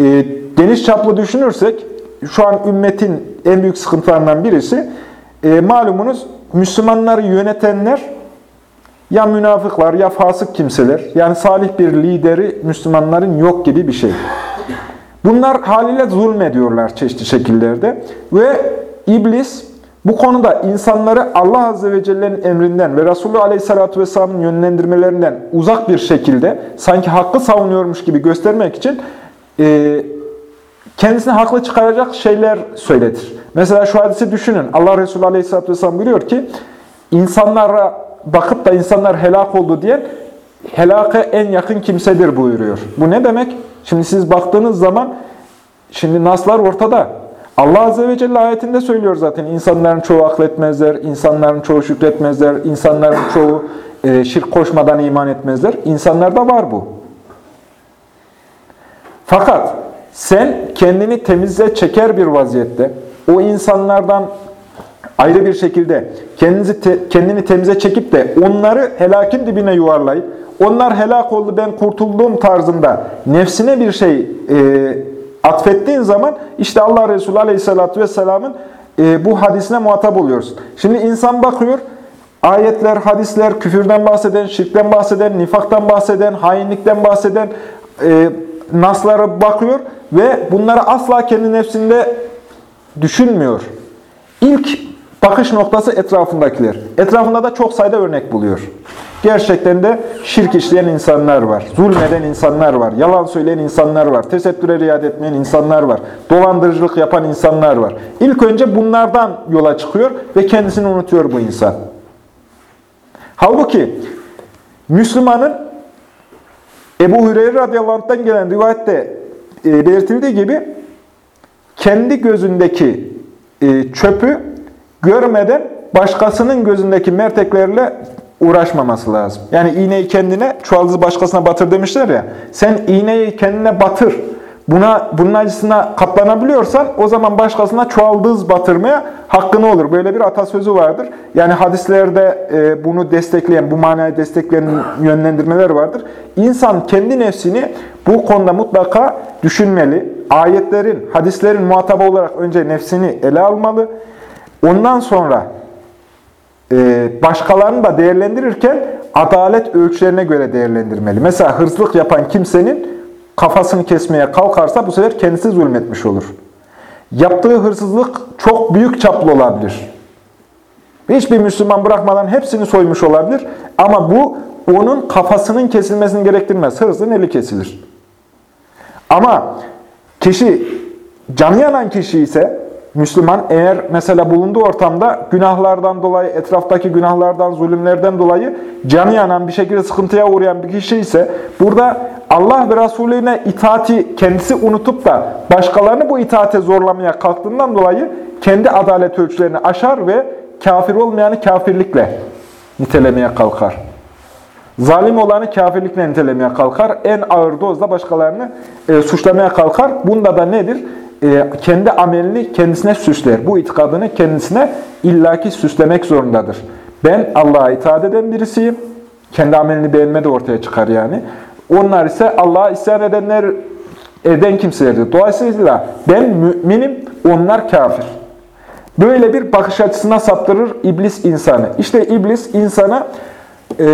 e, geniş çaplı düşünürsek, şu an ümmetin en büyük sıkıntılarından birisi, e, malumunuz Müslümanları yönetenler ya münafıklar ya fasık kimseler, yani salih bir lideri Müslümanların yok gibi bir şey. Bunlar haliyle zulmediyorlar çeşitli şekillerde ve iblis bu konuda insanları Allah Azze ve Celle'nin emrinden ve Resulü Aleyhisselatü Vesselam'ın yönlendirmelerinden uzak bir şekilde sanki hakkı savunuyormuş gibi göstermek için e, kendisini haklı çıkaracak şeyler söyletir. Mesela şu hadisi düşünün. Allah Resulü Aleyhisselatü Vesselam buyuruyor ki, insanlara bakıp da insanlar helak oldu diyen helaka en yakın kimsedir buyuruyor. Bu ne demek? Şimdi siz baktığınız zaman, şimdi naslar ortada. Allah Azze ve Celle ayetinde söylüyor zaten. İnsanların çoğu akletmezler, insanların çoğu şükretmezler, insanların [coughs] çoğu e, şirk koşmadan iman etmezler. İnsanlarda var bu. Fakat sen kendini temize çeker bir vaziyette, o insanlardan ayrı bir şekilde kendinizi te, kendini temize çekip de onları helakin dibine yuvarlayıp, onlar helak oldu ben kurtuldum tarzında nefsine bir şey e, atfettiğin zaman işte Allah Resulü Aleyhisselatü Vesselam'ın e, bu hadisine muhatap oluyorsun. Şimdi insan bakıyor, ayetler, hadisler, küfürden bahseden, şirkten bahseden, nifaktan bahseden, hainlikten bahseden e, naslara bakıyor ve bunları asla kendi nefsinde düşünmüyor. İlk bakış noktası etrafındakiler. Etrafında da çok sayıda örnek buluyor. Gerçekten de şirk işleyen insanlar var, zulmeden insanlar var, yalan söyleyen insanlar var, tesettüre riayet etmeyen insanlar var, dolandırıcılık yapan insanlar var. İlk önce bunlardan yola çıkıyor ve kendisini unutuyor bu insan. Halbuki Müslümanın Ebu Hüreyre radıyallahu anh'tan gelen rivayette e, belirtildiği gibi kendi gözündeki e, çöpü görmeden başkasının gözündeki merteklerle uğraşmaması lazım. Yani iğneyi kendine, çuvaldızı başkasına batır demişler ya. Sen iğneyi kendine batır. Buna, bunun acısına katlanabiliyorsan o zaman başkasına çuvaldız batırmaya hakkın olur. Böyle bir atasözü vardır. Yani hadislerde e, bunu destekleyen, bu manayı destekleyen yönlendirmeler vardır. İnsan kendi nefsini bu konuda mutlaka düşünmeli. Ayetlerin, hadislerin muhatabı olarak önce nefsini ele almalı. Ondan sonra başkalarını da değerlendirirken adalet ölçülerine göre değerlendirmeli. Mesela hırsızlık yapan kimsenin kafasını kesmeye kalkarsa bu sefer kendisi zulmetmiş olur. Yaptığı hırsızlık çok büyük çaplı olabilir. Hiçbir Müslüman bırakmadan hepsini soymuş olabilir. Ama bu onun kafasının kesilmesini gerektirmez. Hırsızın eli kesilir. Ama kişi, canı yanan kişi ise Müslüman eğer mesela bulunduğu ortamda günahlardan dolayı, etraftaki günahlardan, zulümlerden dolayı canı yanan bir şekilde sıkıntıya uğrayan bir kişi ise burada Allah ve Resulüne itaati kendisi unutup da başkalarını bu itaate zorlamaya kalktığından dolayı kendi adalet ölçülerini aşar ve kafir olmayanı kafirlikle nitelemeye kalkar. Zalim olanı kafirlikle nitelemeye kalkar. En ağır dozda başkalarını e, suçlamaya kalkar. Bunda da nedir? E, kendi amelini kendisine süsler. Bu itikadını kendisine illaki süslemek zorundadır. Ben Allah'a itaat eden birisiyim. Kendi amelini beğenme de ortaya çıkar yani. Onlar ise Allah'a isyan edenler eden kimselerdir. Dolayısıyla ben müminim, onlar kafir. Böyle bir bakış açısına saptırır iblis insanı. İşte iblis insana e,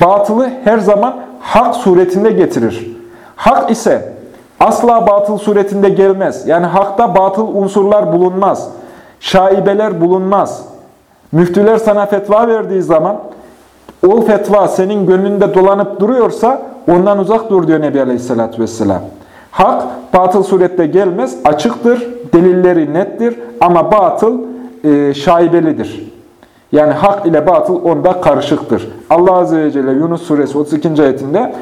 batılı her zaman hak suretinde getirir. Hak ise asla batıl suretinde gelmez. Yani hakta batıl unsurlar bulunmaz. Şaibeler bulunmaz. Müftüler sana fetva verdiği zaman o fetva senin gönlünde dolanıp duruyorsa ondan uzak dur diyor Nebi Aleyhisselatü Vesselam. Hak batıl surette gelmez, açıktır, delilleri nettir ama batıl e, şaibelidir. Yani hak ile batıl onda karışıktır. Allah Azze ve Celle Yunus Suresi 32. ayetinde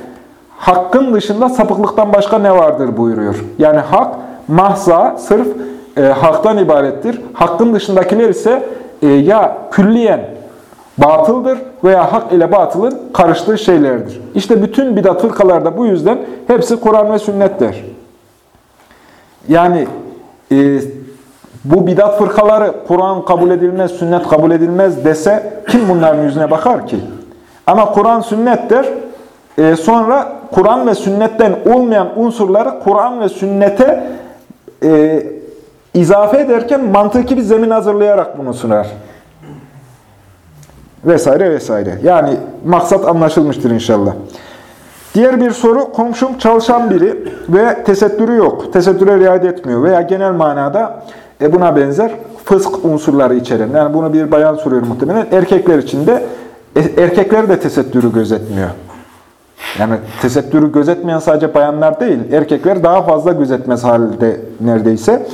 hakkın dışında sapıklıktan başka ne vardır buyuruyor. Yani hak mahza, sırf e, haktan ibarettir. Hakkın dışındakiler ise e, ya külliyen batıldır veya hak ile batılın karıştığı şeylerdir. İşte bütün bidat fırkalarda bu yüzden hepsi Kur'an ve sünnettir. Yani e, bu bidat fırkaları Kur'an kabul edilmez, sünnet kabul edilmez dese kim bunların yüzüne bakar ki? Ama Kur'an sünnettir. E, sonra Kur'an ve sünnetten olmayan unsurları Kur'an ve sünnete e, izafe ederken mantıki bir zemin hazırlayarak bunu sunar. Vesaire vesaire. Yani maksat anlaşılmıştır inşallah. Diğer bir soru, komşum çalışan biri ve tesettürü yok, tesettüre riayet etmiyor veya genel manada e, buna benzer fısk unsurları içeren. Yani bunu bir bayan soruyor muhtemelen. Erkekler için de e, erkekler de tesettürü gözetmiyor. Yani tesettürü gözetmeyen sadece bayanlar değil, erkekler daha fazla gözetmez halde neredeyse.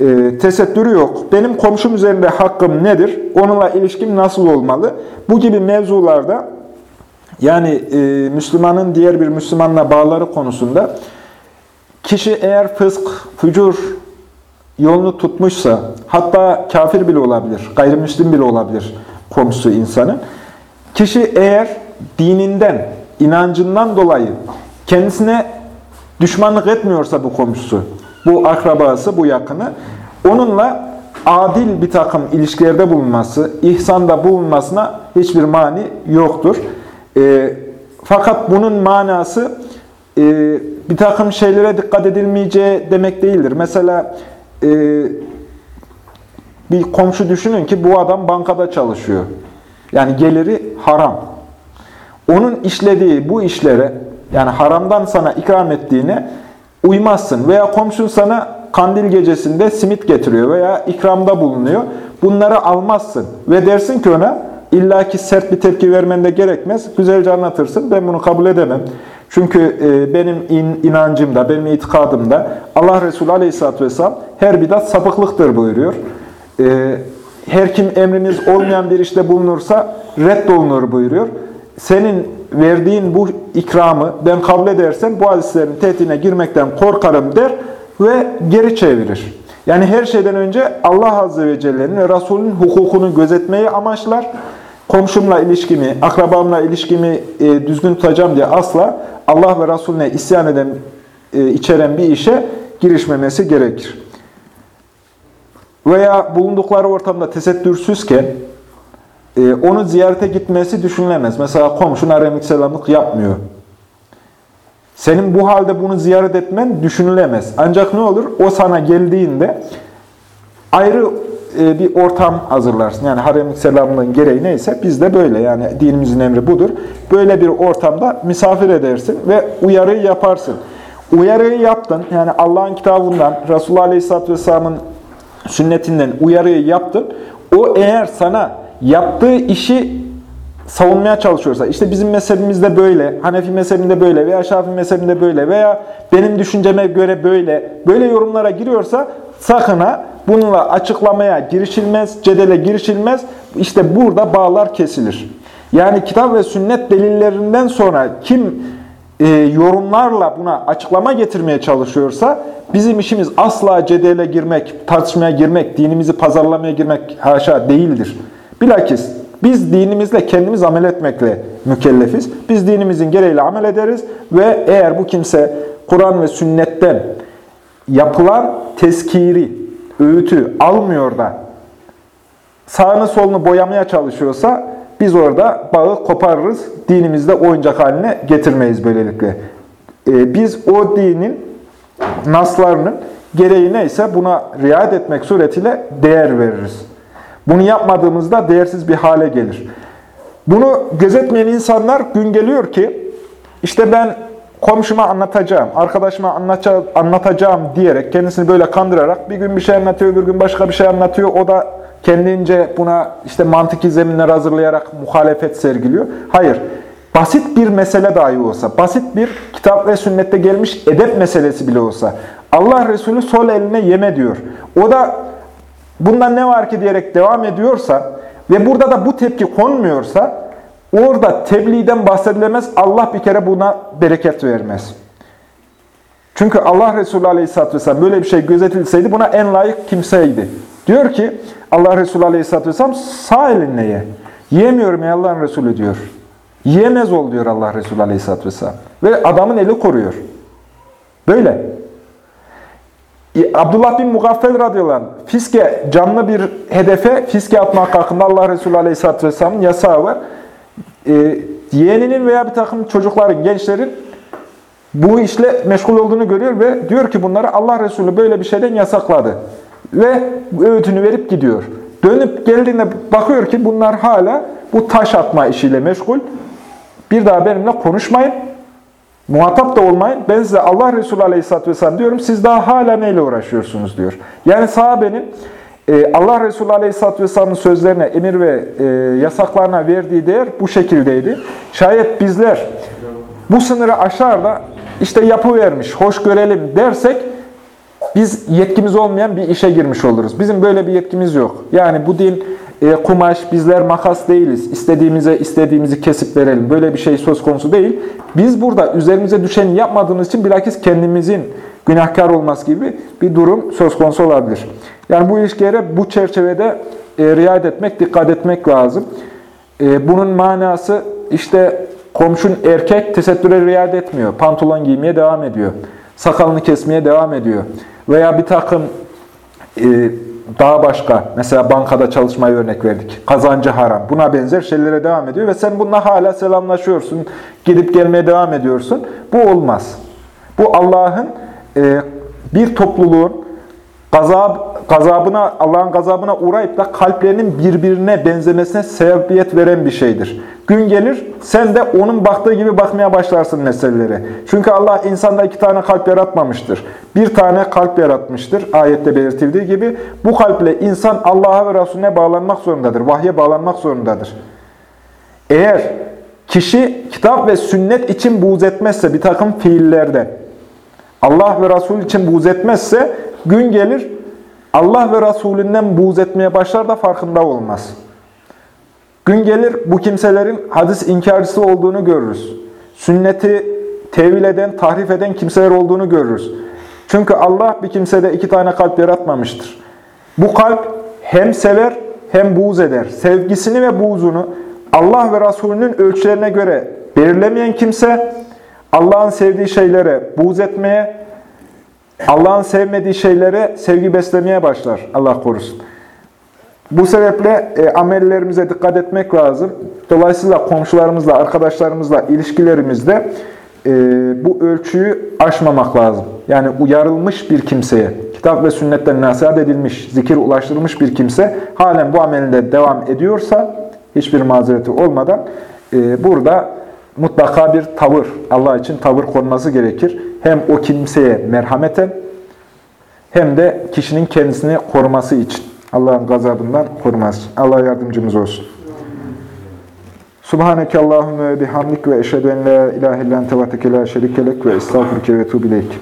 E, tesettürü yok. Benim komşum üzerinde hakkım nedir? Onunla ilişkim nasıl olmalı? Bu gibi mevzularda yani e, Müslümanın diğer bir Müslümanla bağları konusunda kişi eğer fısk, fücur yolunu tutmuşsa, hatta kafir bile olabilir, gayrimüslim bile olabilir komşusu insanın. Kişi eğer dininden, inancından dolayı kendisine düşmanlık etmiyorsa bu komşusu, bu akrabası, bu yakını, onunla adil bir takım ilişkilerde bulunması, ihsanda bulunmasına hiçbir mani yoktur. E, fakat bunun manası e, bir takım şeylere dikkat edilmeyeceği demek değildir. Mesela e, bir komşu düşünün ki bu adam bankada çalışıyor. Yani geliri haram. Onun işlediği bu işlere yani haramdan sana ikram ettiğine uymazsın. Veya komşun sana kandil gecesinde simit getiriyor veya ikramda bulunuyor. Bunları almazsın ve dersin ki ona illa ki sert bir tepki vermen de gerekmez. Güzelce anlatırsın. Ben bunu kabul edemem. Çünkü e, benim in, inancımda, benim itikadımda Allah Resulü Aleyhisselatü Vesselam her bidat sapıklıktır buyuruyor. E, her kim emriniz olmayan bir işte bulunursa reddolunur buyuruyor. Senin verdiğin bu ikramı ben kabul edersem bu hadislerin tehdine girmekten korkarım der ve geri çevirir. Yani her şeyden önce Allah Azze ve Celle'nin ve Resulünün hukukunu gözetmeyi amaçlar. Komşumla ilişkimi, akrabamla ilişkimi e, düzgün tutacağım diye asla Allah ve Resulüne isyan eden, e, içeren bir işe girişmemesi gerekir. Veya bulundukları ortamda tesettürsüzken onu ziyarete gitmesi düşünülemez. Mesela komşun aramik selamlık yapmıyor. Senin bu halde bunu ziyaret etmen düşünülemez. Ancak ne olur? O sana geldiğinde ayrı e, bir ortam hazırlarsın. Yani harem selamlığın gereği neyse biz de böyle yani dinimizin emri budur. Böyle bir ortamda misafir edersin ve uyarıyı yaparsın. Uyarıyı yaptın. Yani Allah'ın kitabından, Resulullah Aleyhisselatü Vesselam'ın sünnetinden uyarıyı yaptın. O eğer sana yaptığı işi savunmaya çalışıyorsa, işte bizim mezhebimizde böyle, Hanefi mezhebinde böyle veya Şafii mezhebinde böyle veya benim düşünceme göre böyle, böyle yorumlara giriyorsa sakın ha bununla açıklamaya girişilmez, cedele girişilmez. İşte burada bağlar kesilir. Yani kitap ve sünnet delillerinden sonra kim e, yorumlarla buna açıklama getirmeye çalışıyorsa bizim işimiz asla cedele girmek, tartışmaya girmek, dinimizi pazarlamaya girmek haşa değildir. Bilakis biz dinimizle kendimiz amel etmekle mükellefiz. Biz dinimizin gereğiyle amel ederiz ve eğer bu kimse Kur'an ve sünnetten yapılan teskiri, öğütü almıyor da sağını solunu boyamaya çalışıyorsa biz orada bağı koparırız, dinimizde oyuncak haline getirmeyiz böylelikle. Ee, biz o dinin naslarının gereği neyse buna riayet etmek suretiyle değer veririz. Bunu yapmadığımızda değersiz bir hale gelir. Bunu gözetmeyen insanlar gün geliyor ki, işte ben komşuma anlatacağım, arkadaşıma anlatacağım diyerek, kendisini böyle kandırarak bir gün bir şey anlatıyor, bir gün başka bir şey anlatıyor. O da kendince buna işte mantıki zeminler hazırlayarak muhalefet sergiliyor. Hayır, basit bir mesele dahi olsa, basit bir kitap ve sünnette gelmiş edep meselesi bile olsa, Allah Resulü sol eline yeme diyor. O da bundan ne var ki diyerek devam ediyorsa ve burada da bu tepki konmuyorsa orada tebliğden bahsedilemez. Allah bir kere buna bereket vermez. Çünkü Allah Resulü Aleyhisselatü Vesselam böyle bir şey gözetilseydi buna en layık kimseydi. Diyor ki Allah Resulü Aleyhisselatü Vesselam sağ elinle ye. Yiyemiyorum ey Allah'ın Resulü diyor. Yiyemez ol diyor Allah Resulü Aleyhisselatü Vesselam. Ve adamın eli koruyor. Böyle. Abdullah bin Mugaffel radıyallahu anh, fiske canlı bir hedefe fiske atmak hakkında Allah Resulü Aleyhisselatü Vesselam'ın yasağı var. E, yeğeninin veya bir takım çocukların, gençlerin bu işle meşgul olduğunu görüyor ve diyor ki bunları Allah Resulü böyle bir şeyden yasakladı. Ve öğütünü verip gidiyor. Dönüp geldiğinde bakıyor ki bunlar hala bu taş atma işiyle meşgul. Bir daha benimle konuşmayın. Muhatap da olmayın. Ben size Allah Resulü Aleyhisselatü Vesselam diyorum. Siz daha hala neyle uğraşıyorsunuz diyor. Yani sahabenin e, Allah Resulü Aleyhisselatü Vesselam'ın sözlerine, emir ve e, yasaklarına verdiği değer bu şekildeydi. Şayet bizler bu sınırı aşar da işte yapı vermiş, hoş görelim dersek biz yetkimiz olmayan bir işe girmiş oluruz. Bizim böyle bir yetkimiz yok. Yani bu din e, kumaş, bizler makas değiliz. İstediğimize istediğimizi kesip verelim. Böyle bir şey söz konusu değil. Biz burada üzerimize düşeni yapmadığımız için bilakis kendimizin günahkar olması gibi bir durum söz konusu olabilir. Yani bu ilişkilere bu çerçevede e, riayet etmek, dikkat etmek lazım. E, bunun manası işte komşun erkek tesettüre riayet etmiyor. Pantolon giymeye devam ediyor. Sakalını kesmeye devam ediyor. Veya bir takım e, daha başka, mesela bankada çalışmayı örnek verdik. Kazancı haram. Buna benzer şeylere devam ediyor ve sen bununla hala selamlaşıyorsun. Gidip gelmeye devam ediyorsun. Bu olmaz. Bu Allah'ın e, bir topluluğun gazab, gazabına, Allah'ın gazabına uğrayıp da kalplerinin birbirine benzemesine sebebiyet veren bir şeydir. Gün gelir, sen de onun baktığı gibi bakmaya başlarsın meselelere. Çünkü Allah insanda iki tane kalp yaratmamıştır. Bir tane kalp yaratmıştır, ayette belirtildiği gibi. Bu kalple insan Allah'a ve Resulüne bağlanmak zorundadır, vahye bağlanmak zorundadır. Eğer kişi kitap ve sünnet için buğz etmezse bir takım fiillerde, Allah ve Resul için buğz etmezse, gün gelir Allah ve Resulünden buğz etmeye başlar da farkında olmaz. Gün gelir bu kimselerin hadis inkarcısı olduğunu görürüz. Sünneti tevil eden, tahrif eden kimseler olduğunu görürüz. Çünkü Allah bir kimsede iki tane kalp yaratmamıştır. Bu kalp hem sever hem buğz eder. Sevgisini ve buğzunu Allah ve Resulünün ölçülerine göre belirlemeyen kimse Allah'ın sevdiği şeylere buğz etmeye, Allah'ın sevmediği şeylere sevgi beslemeye başlar. Allah korusun. Bu sebeple e, amellerimize dikkat etmek lazım. Dolayısıyla komşularımızla, arkadaşlarımızla ilişkilerimizde e, bu ölçüyü aşmamak lazım. Yani uyarılmış bir kimseye, kitap ve sünnetten nasihat edilmiş, zikir ulaştırılmış bir kimse halen bu amelinde devam ediyorsa, hiçbir mazereti olmadan e, burada mutlaka bir tavır, Allah için tavır konması gerekir. Hem o kimseye merhameten hem de kişinin kendisini koruması için. Allah'ın gazabından koruması. Allah yardımcımız olsun. Subhaneke Allahümme bihamdik ve eşhedü en la ilahe illan tevateke la şerikelek ve estağfurke ve tuğbileyk.